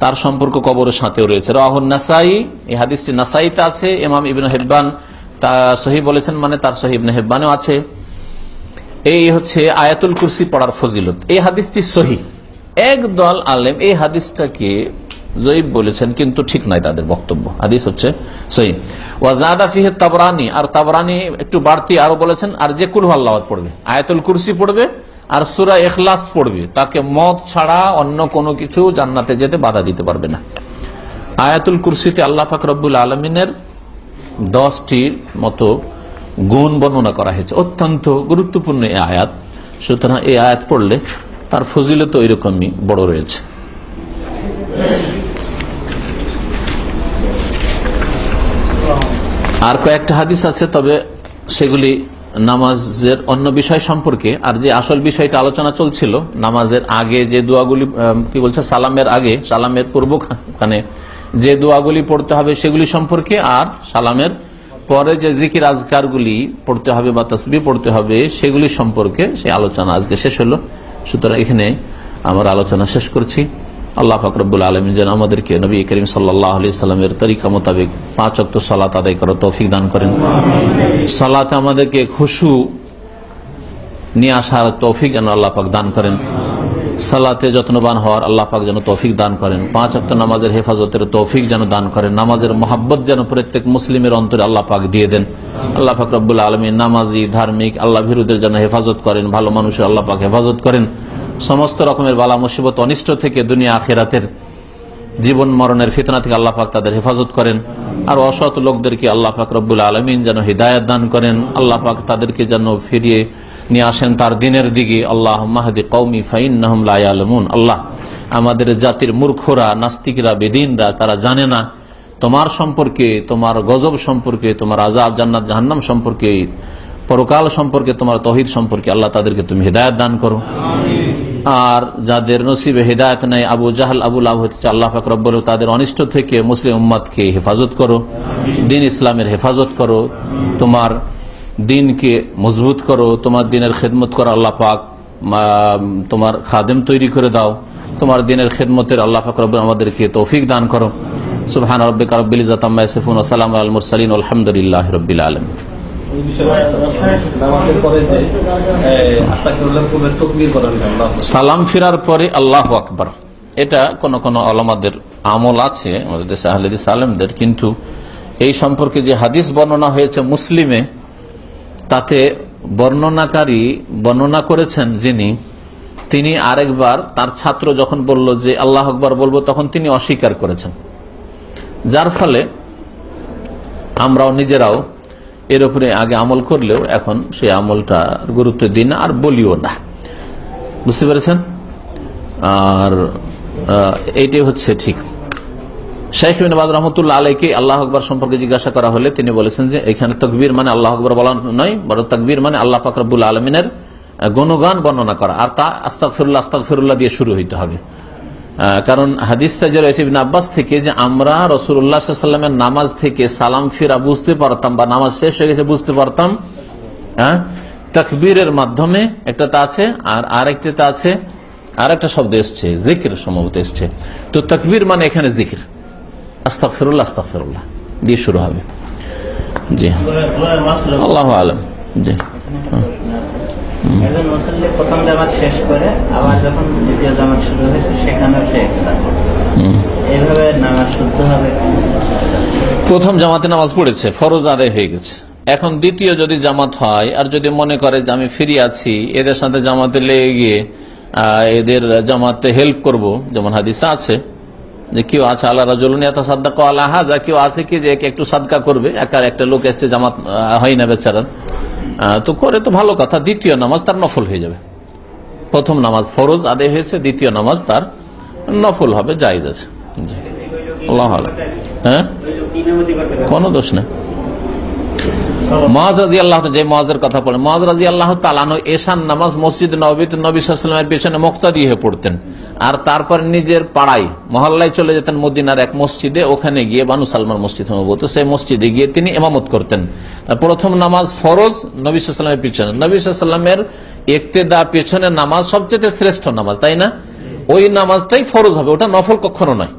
তার সম্পর্ক কবরের সাথেও রয়েছে। রাহুল নাসাই এই হাদিসটি নাসাইতে আছে। ইমাম ইবিন হেব্বান তা সহি বলেছেন মানে তার সহি ইবনে আছে। এই হচ্ছে আয়াতুল কুরসি পড়ার ফজিলত। এই হাদিসটি সহি। এক দল আলেম এই হাদিসটাকে জয়ীব বলেছেন, কিন্তু ঠিক নাই তাদের বক্তব্য। হাদিস হচ্ছে সহি। ওয়াজাদা ফিহে তাবরানি, আর তাবরানি একটু বাড়তি আরও বলেছেন, আর যে কুল আল্লাহ পড়বে। আয়াতুল কুরসি পড়বে, আর সুরা এখলাস পড়বে। তাকে মদ ছাড়া অন্য কোনো কিছু জান্নাতে যেতে বাধা দিতে পারবে না। আয়াতুল কুরসিতে আল্লাহ পাক রব্বুল আলমিনের দশটির মতো গুণ বর্ণনা করা হয়েছে। অত্যন্ত গুরুত্বপূর্ণ এই আয়াত। সুতরাং এই আয়াত পড়লে তার ফজিলত ওই রকমই বড় রয়েছে। আর কয়েকটা হাদিস আছে, তবে সেগুলি নামাজের অন্য বিষয় সম্পর্কে। আর যে আসল বিষয়টা আলোচনা চলছিল, নামাজের আগে যে দোয়াগুলি কি বলছে, সালামের আগে, সালামের পূর্বখানে যে দোয়াগুলি পড়তে হবে সেগুলি সম্পর্কে, আর সালামের পরে যে জিকির আজকারগুলি পড়তে হবে বা তসবি পড়তে হবে, সেগুলি সম্পর্কে সেই আলোচনা আজকে শেষ হলো। সুতরাং এখানে আমার আলোচনা শেষ করছি। আল্লাহ ফাকরবুল আলম যেন আমাদেরকে নবী করিম সাল্লাহ আলি তরিকা মোতাবেক পাঁচ অক্ট সালাত আদায় করার তৌফিক দান করেন। সালাতে আমাদেরকে খুশু নিয়ে আসার তৌফিক যেন আল্লাহ পাক দান করেন। সালাতে যত্নবান হওয়ার আল্লাহ পাক যেন তৌফিক দান করেন। পাঁচ অক্ট নামাজের হেফাজতের তৌফিক যেন দান করেন। নামাজের মহাব্বত যেন প্রত্যেক মুসলিমের অন্তরে আল্লাহ পাক দিয়ে দেন। আল্লাহ পাক রব্বুল আলমী নামাজি, ধার্মিক, আল্লাহ ভিরুদের যেন হেফাজত করেন। ভালো মানুষের আল্লাহ পাক হেফাজত করেন। সমস্ত রকমের বালা মুসিবত, অনিষ্ট থেকে দুনিয়া আখেরাতের জীবন মরণের ফিতনা থেকে আল্লাহ পাক তাদের হেফাজত করেন। আর অসৎ লোকদেরকে আল্লাহ পাক রব্বুল আলমিন যেন হৃদায়ত দান করেন। আল্লাহ পাক তাদেরকে যেন ফিরিয়ে নিয়ে আসেন তার দিনের দিকে আল্লাহ মাহাদি কৌমি ফাইন আলমুন আল্লাহ, আমাদের জাতির মূর্খরা, নাস্তিকরা, বেদিনরা, তারা জানে না তোমার সম্পর্কে, তোমার গজব সম্পর্কে, তোমার আজাব জান্নাত, জাহান্নাম সম্পর্কে, পরকাল সম্পর্কে, তোমার তহিদ সম্পর্কে আল্লাহ তাদেরকে তুমি হৃদায়ত দান করো। আর যাদের নসিবে হৃদায়ত নাই, আবু জাহাল আবুল আবু হচ্ছে আল্লাহ ফাকরব্বর তাদের অনিষ্ট থেকে মুসলিম উম্মাদকে হেফাজত করো, দিন ইসলামের হেফাজত করো। তোমার দিনকে মজবুত করো, তোমার দিনের খেদমত করো, আল্লাহ পাক তোমার খাদেম তৈরি করে দাও। তোমার দিনের খেদমতের আল্লাহ ফাকরব আমাদেরকে তৌফিক দান করো। সুবহান আলহামদুলিল্লাহি রাব্বিল আল্লাহ সালাম ফিরার পরে আল্লাহ আকবর। এটা কোন কোন আলমাদের আমল আছে, আমাদের দেশে আহলেদিস আলমদের, কিন্তু এই সম্পর্কে যে হাদিস বর্ণনা হয়েছে মুসলিমে তাতে বর্ণনাকারী বর্ণনা করেছেন যিনি, তিনি আরেকবার তার ছাত্র যখন বলল যে আল্লাহ আকবর বলব, তখন তিনি অস্বীকার করেছেন। যার ফলে আমরাও নিজেরাও এর উপরে আগে আমল করলেও এখন সেই আমলটা গুরুত্ব দিই না আর বলিও না। বুঝতে পেরেছেন? আর এইটাই হচ্ছে ঠিক। শেখ বিনবাদ রহমতুল্লাহ আলাইকে আল্লাহ আকবর সম্পর্কে জিজ্ঞাসা করা হলে তিনি বলেছেন যে এখানে তকবীর মানে আল্লাহ আকবর বলা নয় বড় তকবীর মানে আল্লাহ ফাকরবুল আলমিনের গণগান বর্ণনা করা। আর তা আস্তাকফিরুল্লাহ আস্তাকফিরুল্লাহ দিয়ে শুরু হইতে হবে। কারণ হাদিসটা যে রয়েছে আব্বাস থেকে যে আমরা রসুল্লাহামের নামাজ থেকে সালাম ফিরা বুঝতে পারতাম বা নামাজ শেষ হয়ে গেছে বুঝতে পারতাম হ্যাঁ তকবীরের মাধ্যমে একটা তা আছে আর আরেকটা আছে আর একটা শব্দ এসছে, জিকির সম্ভবত এসছে। তো তকবীর মানে এখানে জিকির। দিয়ে শুরু হবে। জি। আল্লাহ আলম। জি। একজন মুসল্লি প্রথম জামাত শেষ করে আবার যখন দ্বিতীয় জামাত শুরু হয়েছে সেখানেও সে একরাম করে। হুম। এইভাবে নামাজ শুদ্ধ হবে? প্রথম জামাতে নামাজ পড়েছে ফরজ আদায় হয়ে গেছে। এখন দ্বিতীয় যদি জামাত হয় আর যদি মনে করে যে আমি ফিরে আছি এদের সাথে জামাতে লেগে গিয়ে এদের জামাতে হেল্প করব যেমন হাদিসা আছে যে কেউ আছে আল্লাহ রাজুলিয়াতা সাদ্দাক আল্লাহ যা কেউ আছে কি যে একে একটু সাদকা করবে, একার একটা লোক এসছে জামাত হয় না বেচারার। তো করে তো ভালো কথা, দ্বিতীয় নামাজ তার নফল হয়ে যাবে। প্রথম নামাজ ফরজ, আদে হয়েছে, দ্বিতীয় নামাজ তার নফল হবে, জায়জ আছে। হ্যাঁ? কোনো দোষ নেই। আল্লাহ যে কথা বলেন আল্লাহ তালানো এশান নামাজ মসজিদ পেছনে হয়ে পড়তেন। আর তারপর নিজের পাড়ায়, মহল্লায় চলে যেতেন মদিনার এক মসজিদে, ওখানে গিয়ে বানু সালমার মসজিদ সম্ভবত সেই মসজিদে গিয়ে তিনি এমামত করতেন। প্রথম নামাজ ফরজ নবী সাল্লামের পিছনে। নবী সাল্লামের একতেদা পেছনে নামাজ সবচেয়ে শ্রেষ্ঠ নামাজ, তাই না? ওই নামাজটাই ফরজ হবে, ওটা নফল কখনো নয়।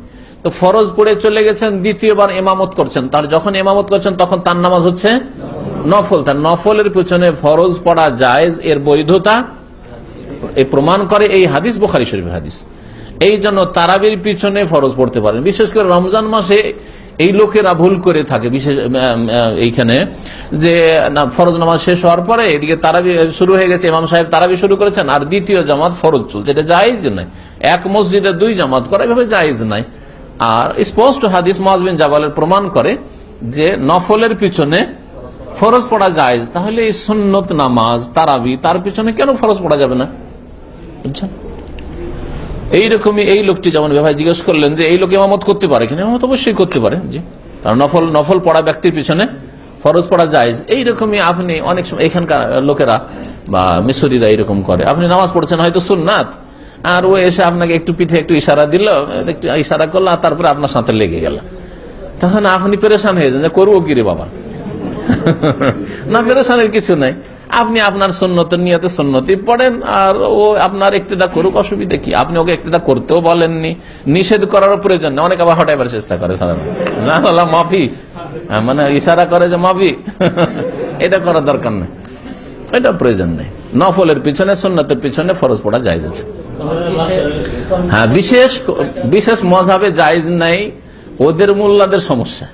তো ফরজ পড়ে চলে গেছেন, দ্বিতীয়বার এমামত করছেন। তার যখন এমামত করছেন, তখন তার নামাজ হচ্ছে নফল। তার নফলের পিছনে ফরজ পড়া জায়েজ, এর বৈধতা প্রমাণ করে এই হাদিস, বোখারি শরীফ হাদিস। এই জন্য তারাবির পিছনে ফরজ পড়তে পারেন। বিশেষ করে রমজান মাসে এই লোকেরা ভুল করে থাকে। বিশেষ এইখানে যে ফরজ নামাজ শেষ হওয়ার পরে এদিকে তারাবি শুরু হয়ে গেছে, ইমাম সাহেব তারাবি শুরু করেছেন, আর দ্বিতীয় জামাত ফরজ চলছে। এটা জায়েজ নাই এক মসজিদে দুই জামাত করা এভাবে জায়েজ নাই আর স্পষ্ট হাদিস মহাজবিন জাবালের প্রমাণ করে যে নফলের পিছনে ফরজ পড়া যায় তাহলে এই সুন্নত নামাজ, তারাবি, তার পিছনে কেন ফরজ পড়া যাবে না? বুঝছেন? এইরকমই এই লোকটি যেমন ভাই জিজ্ঞেস করলেন যে এই লোক ইমামত করতে পারে কিনা? ইমামত অবশ্যই করতে পারে, জি। কারণ নফল নফল পড়া ব্যক্তির পিছনে ফরজ পড়া যায় এইরকমই আপনি অনেক সময়, এখানকার লোকেরা বা মিশরীরা এরকম করে। আপনি নামাজ পড়ছেন হয়তো সুন্নাত আর ও এসে আপনাকে একটু পিঠে একটু ইশারা দিল একটু ইশারা করল আর তারপরে আপনার সাথে লেগে গেল। তখন আপনি পেরেশান হয়ে যান করব কি রে বাবা? <laughs> না পেরেশানের কিছু নাই। আপনি আপনার সন্ন্যত নিয়তে সন্ন্যতি পড়েন আর ও আপনার একটিদা করুক অসুবিধা কি? আপনি ওকে একটিদা করতেও বলেননি। নিষেধ করার প্রয়োজন নেই। অনেক আবার হটাইবার চেষ্টা করে না হলো মাফি। হ্যাঁ, মানে ইশারা করে যে মাফি। <laughs> এটা করার দরকার নেই। এটা প্রয়োজন নেই। নফলের পিছনে সন্ন্যতের পিছনে ফরজ পড়া যায় আছে। হ্যাঁ বিশেষ বিশেষ মজাবে জায়জ নাই ওদের মোল্লাদের সমস্যা।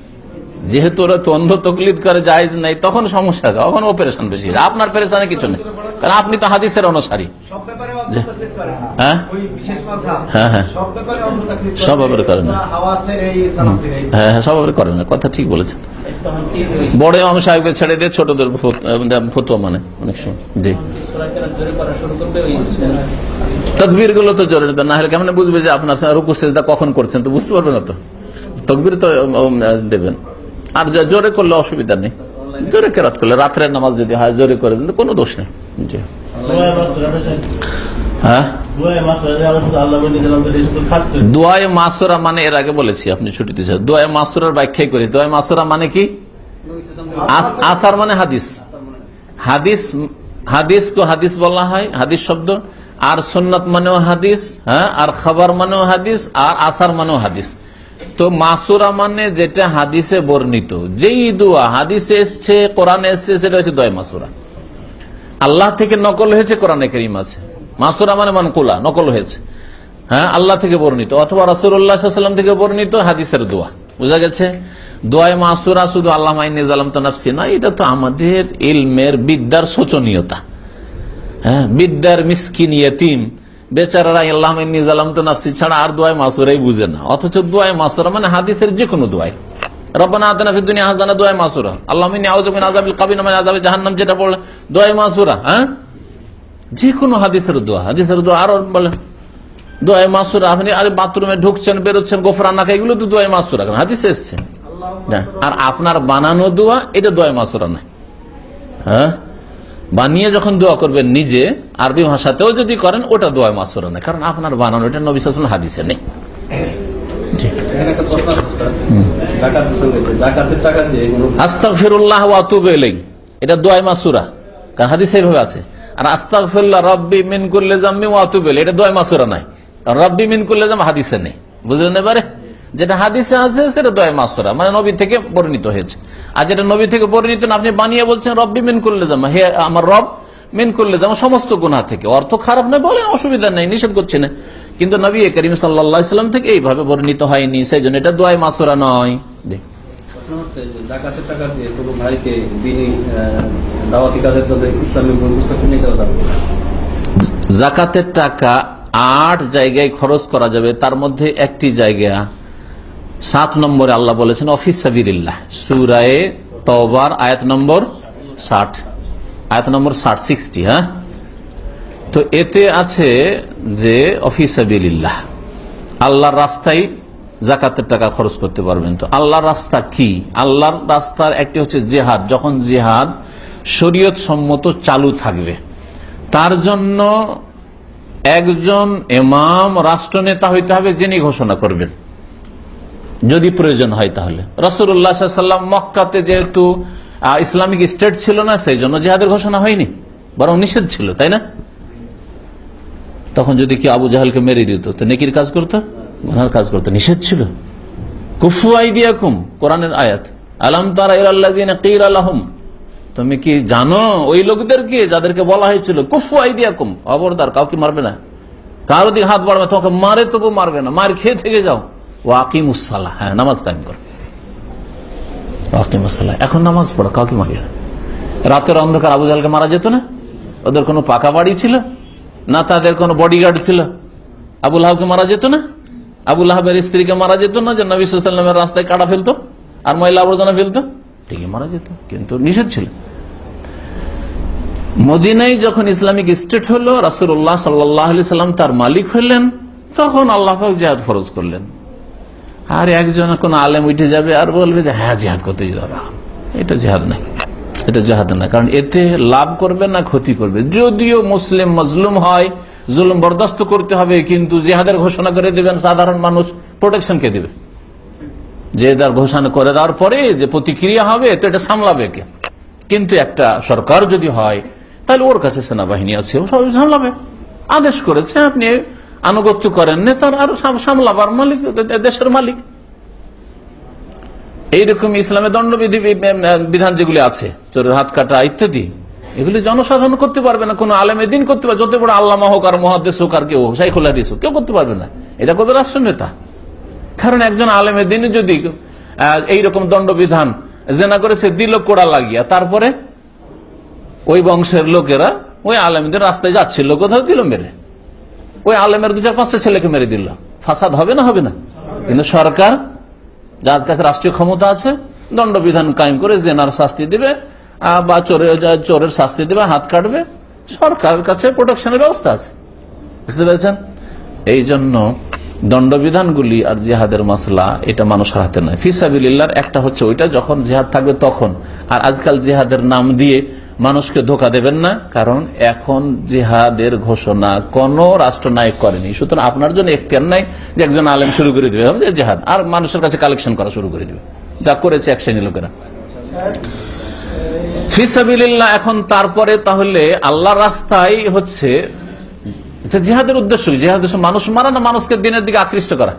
যেহেতু ওরা তো অন্ধ তকলিদ করে, জায়জ নাই, তখন সমস্যা, তখন অপারেশন বেশি। আপনার পেরেশানে কিছু নেই। কারণ আপনি তো হাদিসের অনুসারী। সব। হ্যাঁ? হ্যাঁ, হ্যাঁ। সব ব্যাপারে সব করে না। হ্যাঁ হ্যাঁ সবাই করে না। কথা ঠিক বলেছেন। বড় ইমাম সাহেবকে ছেড়ে দিয়ে ছোটদের ফতুয়া মানে অনেক সময়। জি। তকবিরগুলো তো জোরে না হলে কেমন বুঝবে যে আপনার রুকু সেজদা কখন করছেন? তো বুঝতে পারবেন তো। তকবির তো দেবেন। আর জোরে করলে অসুবিধা নেই। জোরে কেরাত করলে। রাত্রের নামাজ যদি হয় জোরে করে দিন কোনো দোষ নেই। জি। দোয়ায় মাসুরা মানে এর আগে বলেছি আপনি ছুটিতে ছিলেন। দোয়ায় মাসুরার ব্যাখ্যাই করি। দোয়ায় মাসুরা মানে কি? আসার মানে হাদিস। হাদিস হাদিস কো হাদিস বলা হয় হাদিস শব্দ। আর সুন্নত মানেও হাদিস হ্যাঁ? আর খাবার মানেও হাদিস আর আসার মানেও হাদিস। তো মাসুরা মানে যেটা হাদিসে বর্ণিত। যেই দোয়া হাদিসে এসছে কোরআনে এসছে সেটা হচ্ছে দোয়া মাসুরা। আল্লাহ থেকে নকল হয়েছে কোরআনে করিম আছে। মাসুরা মানে মানকুলা নকল হয়েছে। হ্যাঁ আল্লাহ থেকে বর্ণিত, অথবা রাসুল্লাহাম থেকে বর্ণিত হাদিসের দোয়া। বুঝা গেছে? দোয়ায় মাসুরা শুধু আল্লাহ মাইনাম তো নাফসি না, এটা তো আমাদের ইলমের বিদ্যার শোচনীয়তা। হ্যাঁ বিদ্যার মিসকিন ইয়তিম, বেচারারা আল্লাহ নিজালাম তো নাফসি ছাড়া আর দোয়ায় মাসুরাই বুঝে না। অথচ দোয়ায় মাসুরা মানে হাদিসের যে কোনো দোয়ায়। রব্বানা আতনা ফিদ মাসুরা। আল্লাহ আউযু মিন আযাবিল কবির মিন আযাবি জাহান্নাম, যেটা পড়লে দোয়ায় মাসুরা হ্যাঁ? যে কোনো হাদিসের দোয়া হাদিসের দোয়া আরও বলে দোয়াই মাসুরা আপনি আরে বাথরুমে ঢুকছেন বেরোচ্ছেন গোফরান এগুলো তো দোয়াই মাসুরা হাদিসে এসছে। আর আপনার বানানো দোয়া এটা দোয়াই মাসুরা নাই হ্যাঁ? বানিয়ে যখন দোয়া করবেন নিজে আরবি ভাষাতেও যদি করেন ওটা দোয়ায় মাসুরা নাই কারণ আপনার বানানো এটা নবী হাদিসে নেই। এখানে দিয়ে এটা দোয়াই মাসুরা। কারণ হাদিস এইভাবে আছে। আর আস্তাগফিরুল্লাহ রাব্বি মিন কুল্লি যামমি ওয়া আতুবু ইলাইহি। এটা দোয়া মাসুরা নাই। রাব্বি মিন কুল্লি যাম হাদিসে নেই। বুঝলেন এবারে? যেটা হাদিসে আছে, সেটা দোয়া মাসুরা। মানে নবী থেকে বর্ণিত হয়েছে। আর যেটা নবী থেকে বর্ণিত আপনি বানিয়ে বলছেন রব্বি মিন করলে যাম হে আমার রব, মিন করলে যেমন সমস্ত গুণা থেকে। অর্থ খারাপ নয় বলেন, অসুবিধা নেই, নিষেধ করছে না। কিন্তু নবী করিম সাল্লাম থেকে এইভাবে বর্ণিত হয়নি। সেই জন্য এটা দোয়াই মাসুরা নয়। দেখ। হচ্ছে যে জাকাতের টাকা দিয়ে ভাইকে দিনই দাওয়াতি কাজের জন্য বই যাবে জাকাতের টাকা আট জায়গায় খরচ করা যাবে, তার মধ্যে একটি জায়গা সাত নম্বরে আল্লাহ বলেছেন, অফিস সাবিরিল্লাহ সুরায়ে তবার আয়াত নম্বর ষাট। আয়াত নম্বর ষাট সিক্সটি হ্যাঁ? তো এতে আছে যে, অফিস সাবিরিল্লাহ আল্লাহর রাস্তায় জাকাতের টাকা খরচ করতে পারবেন। তো আল্লাহর রাস্তা কি? আল্লাহর রাস্তার একটি হচ্ছে জেহাদ। যখন জেহাদ শরীয়ত সম্মত চালু থাকবে, তার জন্য একজন এমাম রাষ্ট্রনেতা হইতে হবে যিনি ঘোষণা করবেন। যদি প্রয়োজন হয় তাহলে। রসুল্লাহ সাল্লাম মক্কাতে যেহেতু ইসলামিক স্টেট ছিল না, সেই জন্য জেহাদের ঘোষণা হয়নি। বরং নিষেধ ছিল, তাই না? তখন যদি কি আবু জাহালকে মেরে দিত, তো নেকির কাজ করতো? গুনার কাজ করতো নিষেধ ছিল। কুফু আইদিয়াকুম, কোরআনের আয়াত। আলাম তারা আলাহম তুমি কি জানো ওই লোকদেরকে যাদেরকে বলা হয়েছিল? কুফু আইদিয়াকুম, খবরদার, কাউকে মারবে না। কারও দিকে হাত বাড়বে তোমাকে মারে তবু মারবে না। মার খেয়ে থেকে যাও। ও আকিম উসাল্লাহ হ্যাঁ নামাজ কায়েম করো। ওয়াকিম উসাল্লাহ এখন নামাজ পড়ো, কাউকে মারি না। রাতের অন্ধকার আবু জালকে মারা যেত না? ওদের কোনো পাকা বাড়ি ছিল? না তাদের কোনো বডিগার্ড ছিল? আবুল হাবকে মারা যেত না? আবুল হাবের স্ত্রীকে মারা যেত না যে নবী রাস্তায় কাটা ফেলতো? আর মহিলা আবর্জনা ফেলতো? ঠিকই মারা যেত, কিন্তু নিষেধ ছিল। মদিনায় যখন ইসলামিক স্টেট হলো রাসুল্লাহ সাল্লাহ সাল্লাম তার মালিক হলেন, তখন আল্লাহ জেহাদ ফরজ করলেন। আর একজন কোন আলেম উঠে যাবে আর বলবে যে হ্যাঁ জেহাদ করতে এটা জেহাদ নাই, এটা জেহাদ না কারণ এতে লাভ করবে না ক্ষতি করবে। যদিও মুসলিম মজলুম হয় জুলুম বরদাস্ত করতে হবে, কিন্তু জেহাদের ঘোষণা করে দেবেন, সাধারণ মানুষ প্রোটেকশন কে দেবে? তার ঘোষণা করে দেওয়ার পরে যে প্রতিক্রিয়া হবে, তো এটা সামলাবে কে? কিন্তু একটা সরকার যদি হয়, তাহলে ওর কাছে সেনাবাহিনী আছে, ও সবাই সামলাবে। আদেশ করেছে, আপনি আনুগত্য করেন, নেতার আর সাম- সামলাবার মালিক, দেশের মালিক। এইরকম ইসলামের দণ্ডবিধি, বিধান যেগুলি আছে, চোরের হাত কাটা ইত্যাদি এগুলি জনসাধারণ করতে পারবে না, কোন আলেমে দিন করতে পারবে যত বড় আল্লাহ হোক আর মহাদেশ হোক আর কেউ হাদিস হোক, কেউ করতে পারবে না। এটা করবে রাষ্ট্র নেতা কারণ একজন আলেমের দিনে যদি এইরকম দণ্ডবিধান জেনা করেছে, দিল কোড়া লাগিয়া, তারপরে ওই বংশের লোকেরা ওই আলেমদের রাস্তায় যাচ্ছিল, কোথাও দিল মেরে। ওই আলেমের দু চার পাঁচটা ছেলেকে মেরে দিল। ফাসাদ হবে না হবে না? কিন্তু সরকার, যার কাছে রাষ্ট্রীয় ক্ষমতা আছে, দণ্ডবিধান কায়েম করে জেনার শাস্তি দিবে বা চোরের চোরের শাস্তি দেবে, হাত কাটবে সরকারের কাছে প্রোটেকশনের ব্যবস্থা আছে। বুঝতে পেরেছেন? এই জন্য দণ্ডবিধানগুলি আর জিহাদের মশলা এটা মানুষের হাতে নয়। ফিসাবিল্লার একটা হচ্ছে ওইটা, যখন জিহাদ থাকবে তখন। আর আজকাল জেহাদের নাম দিয়ে মানুষকে ধোকা দেবেন না, কারণ এখন জেহাদের ঘোষণা কোন রাষ্ট্রনায়ক করেনি। সুতরাং আপনার জন্য এখতিয়ার নাই যে একজন আলেম শুরু করে দিবে জেহাদ। আর মানুষের কাছে কালেকশন করা শুরু করে দিবে। যা করেছে এক শ্রেণি লোকেরা। ফিসাবিল্লাহ এখন তারপরে তাহলে আল্লাহ রাস্তায় হচ্ছে জিহাদের উদ্দেশ্য উদ্দেশ্য মানুষ মারা না মানুষকে দিনের দিকে আকৃষ্ট করা?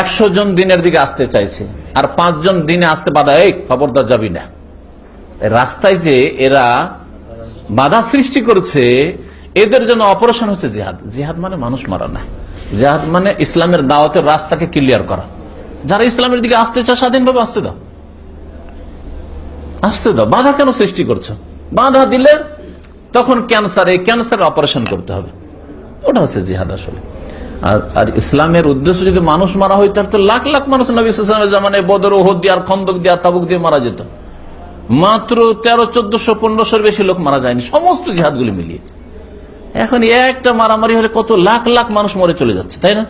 একশো জন দিনের দিকে আসতে চাইছে, আর পাঁচজন দিনে আসতে বাধা, এই খবরদার যাবি না। রাস্তায় যে এরা বাধা সৃষ্টি করছে, এদের জন্য অপারেশন হচ্ছে জিহাদ। জিহাদ মানে মানুষ মারা না। জিহাদ মানে ইসলামের দাওয়াতের রাস্তাকে ক্লিয়ার করা। যারা ইসলামের দিকে আসতে চায়, স্বাধীনভাবে আসতে দাও। আসতে দাও, বাধা কেন সৃষ্টি করছ? বাধা দিলে তখন ক্যান্সার এই ক্যান্সার অপারেশন করতে হবে। ওটা হচ্ছে জিহাদ আসলে। আর ইসলামের উদ্দেশ্য যদি মানুষ মারা তার তো লাখ লাখ মানুষ নবী ইসলামের জামানে বদর ওহদ দিয়ে আর খন্দক দিয়ে তাবুক দিয়ে মারা যেত। মাত্র তেরো, চোদ্দশো, পনেরোশোর বেশি লোক মারা যায়নি, সমস্ত জিহাদগুলি মিলিয়ে। এখন একটা মারামারি হলে কত লাখ লাখ মানুষ মরে চলে যাচ্ছে, তাই না?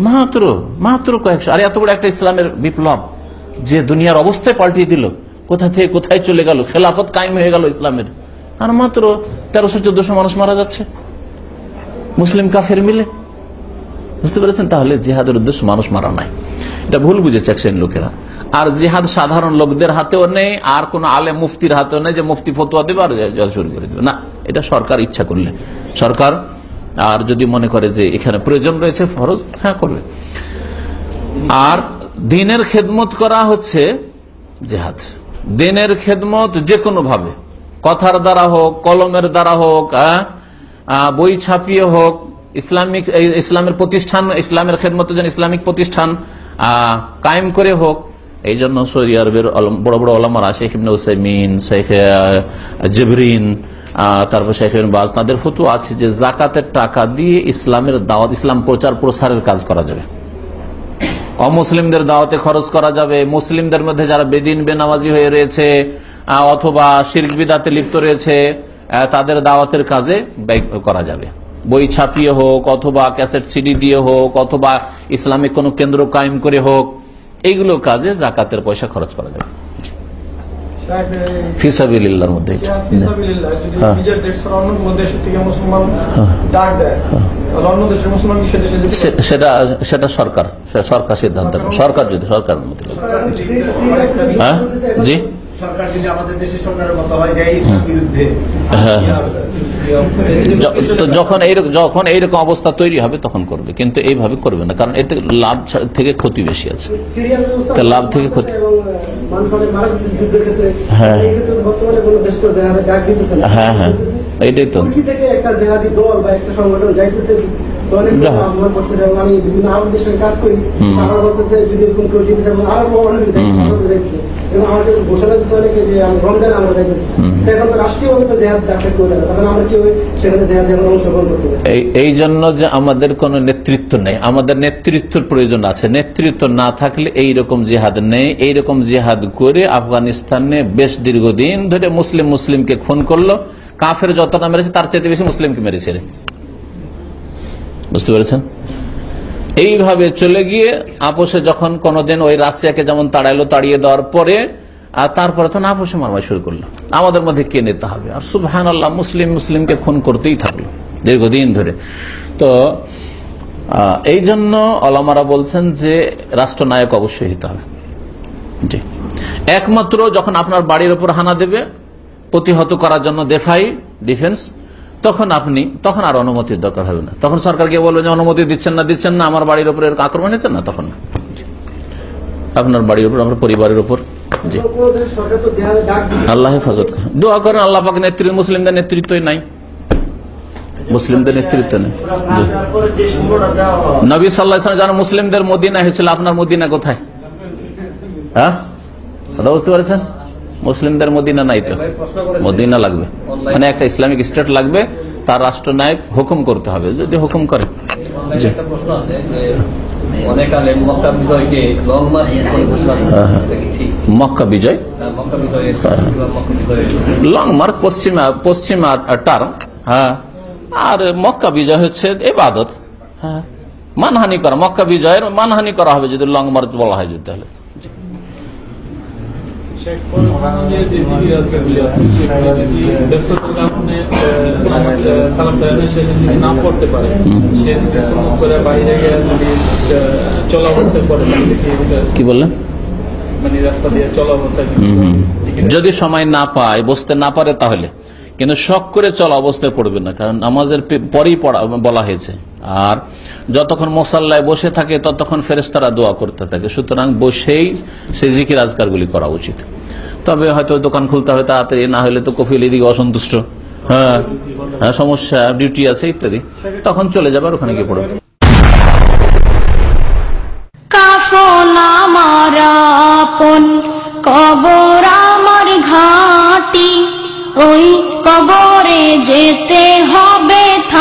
মাত্র মাত্র কয়েকশো। আর এত বড় একটা ইসলামের বিপ্লব যে দুনিয়ার অবস্থায় পাল্টিয়ে দিল। কোথা থেকে কোথায় চলে গেল? খেলাফত কায়েম হয়ে গেল ইসলামের। আর মাত্র তেরোশো, চোদ্দশো মানুষ মারা যাচ্ছে। মুসলিম, কাফের মিলে। বুঝতে পেরেছেন? তাহলে জিহাদের উদ্দেশ্য মানুষ মারা নাই। এটা ভুল বুঝেছে এক শ্রেণির লোকেরা। আর জিহাদ সাধারণ লোকদের হাতেও নেই, আর কোন আলে মুফতির হাতেও নেই যে মুফতি ফতুয়া দেবে আর শুরু করে দেবে। না, এটা সরকার ইচ্ছা করলে। সরকার, আর যদি মনে করে যে এখানে প্রয়োজন রয়েছে ফরজ হ্যাঁ করবে। আর দিনের খেদমত করা হচ্ছে জেহাদ। দিনের খেদমত যে কোনো ভাবে কথার দ্বারা হোক, কলমের দ্বারা হোক বই ছাপিয়ে হোক, ইসলামিক ইসলামের প্রতিষ্ঠান, ইসলামের খেদমতের জন্য ইসলামিক প্রতিষ্ঠান কায়েম করে হোক এই জন্য সৌদি আরবের বড় বড় ওলামারা, শেখ ইবনে উসাইমিন, শেখ জেবরিন তারপর শেখ বাজ, তাদের ফটো আছে যে জাকাতের টাকা দিয়ে ইসলামের দাওয়াত, ইসলাম প্রচার প্রসারের কাজ করা যাবে। অমুসলিমদের দাওয়াতে খরচ করা যাবে। মুসলিমদের মধ্যে যারা বেদিন, বেনামাজি হয়ে রয়েছে অথবা শির্ক বিদাতে লিপ্ত রয়েছে তাদের দাওয়াতের কাজে ব্যয় করা যাবে। বই ছাপিয়ে হোক, অথবা ক্যাসেট সিডি দিয়ে হোক, অথবা ইসলামিক কোনো কেন্দ্র কায়েম করে হোক, এইগুলো কাজে জাকাতের পয়সা খরচ করা যাবে। ফিসাবিল্লার মধ্যে হ্যাঁ। যেতে সে- সেটা সেটা সরকার সরকার সিদ্ধান্ত। সরকার যদি সরকারের মধ্যে হ্যাঁ? জি? সরকার যদি আমাদের দেশের সরকারের মতো হয় যে ইসলাম বিরুদ্ধে হ্যাঁ, হ্যাঁ। তো যখন এইরকম যখন এইরকম অবস্থা তৈরি হবে তখন করবে। কিন্তু এইভাবে করবে না কারণ এতে লাভ থেকে ক্ষতি বেশি আছে। লাভ থেকে ক্ষতি হ্যাঁ। হ্যাঁ হ্যাঁ। এইটাই তো। তুর্কি থেকে একটা জেহাদি দল বা একটা সংগঠন যাইতেছে তো অনেক যাও। আহ্বান করতেছে এবং আমি বিভিন্ন আরবদের সঙ্গে কাজ করি হুম। তারা বলতেছে যদি এরকম কেউ যেতেছে এবং আরও অনেক যাইতেছে, হুম। আরবরা যাইতেছে এবং আমাকে ঘোষণা দিচ্ছে অনেকে যে আমি রমজান আমরা যাইতেছি হুম। তো এখন তো রাষ্ট্রীয়ভাবে তো জেহাদ ডাক্তার কেউ দেয় না। তখন আমরা কেউ সেখানে জেহাদ এখন অংশগ্রহণ করতে পারি এই জন্য যে আমাদের কোনো নেতৃত্ব নেই আমাদের নেতৃত্বের প্রয়োজন আছে নেতৃত্ব না থাকলে এই রকম জিহাদ নেই এই রকম জিহাদ করে আফগানিস্তানে বেশ দীর্ঘদিন ধরে মুসলিম মুসলিমকে খুন করল কাফের যতটা মেরেছে তার চাইতে বেশি মুসলিমকে মেরেছে। বুঝতে পেরেছেন? এইভাবে চলে গিয়ে আপোষে যখন কোনোদিন ওই রাশিয়াকে যেমন তাড়াইলো, তাড়িয়ে দেওয়ার পরে, আর তারপরে তখন আপোষে মারমার শুরু করল। আমাদের মধ্যে কে নিতে হবে? আর সুবহান আল্লাহ মুসলিম মুসলিমকে খুন করতেই থাকল দীর্ঘদিন ধরে। তো এই জন্য অলামারা বলছেন যে রাষ্ট্রনায়ক অবশ্যই হতে হবে। জি। একমাত্র যখন আপনার বাড়ির উপর হানা দেবে, প্রতিহত করার জন্য দেফাই, ডিফেন্স তখন আপনি, তখন আর অনুমতির দরকার হবে না। তখন সরকারকে বলবে যে অনুমতি দিচ্ছেন না দিচ্ছেন না, আমার বাড়ির উপরে আক্রমণ হয়েছে? না, তখন আপনার বাড়ির উপর, আপনার পরিবারের উপর। আল্লাহ হেফাজত করেন। দোয়া করেন, আল্লাহ পাক নেতৃত্ব মুসলিমদের নেতৃত্বই নাই। মুসলিমদের নেতৃত্ব নেই। নবী সাল্লাহ যারা মুসলিমদের মদিনা হয়েছিল, আপনার মদিনা কোথায়? হ্যাঁ? বুঝতে পারছেন? মুসলিমদের মদিনা নাই তো। মদিনা লাগবে। মানে একটা ইসলামিক স্টেট লাগবে তার রাষ্ট্রনায়ক হুকুম করতে হবে। যদি হুকুম করে। জি। একটা প্রশ্ন আছে যে অনেক আলেম মক্কা লং মার্চ করে ঘোষণা হ্যাঁ, বিজয় লং মার্চ পশ্চিমা পশ্চিমা টার্ম হ্যাঁ। আর মক্কা বিজয় হচ্ছে এবাদত হ্যাঁ। মানহানি করা মক্কা বিজয়ের মানহানি করা হবে যদি লং মার্চ বলা হয় যদি তাহলে। পড়তে পারে সে করে বাইরে চলা অবস্থায় পড়ে কি বললেন মানে রাস্তা দিয়ে চলা অবস্থায়। যদি সময় না পায় বসতে না পারে তাহলে কিন্তু শখ করে চলা অবস্থায় পড়বে না, কারণ নামাজের পরেই পড়া, বলা হয়েছে। আর যতক্ষণ মোসাল্লায় বসে থাকে, ততক্ষণ ফেরেস্তারা দোয়া করতে থাকে। সুতরাং বসেই সেই জিকির আজকারগুলি করা উচিত। তবে হয়তো দোকান খুলতে হবে তাড়াতাড়ি, না হলে তো কফিল এদিকে অসন্তুষ্ট। হ্যাঁ হ্যাঁ সমস্যা ডিউটি আছে ইত্যাদি। তখন চলে যাবে আর ওখানে গিয়ে পড়বে। কবর আমার ঘাটি, ওই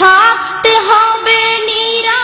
থাকতে হবে নিরালায় একা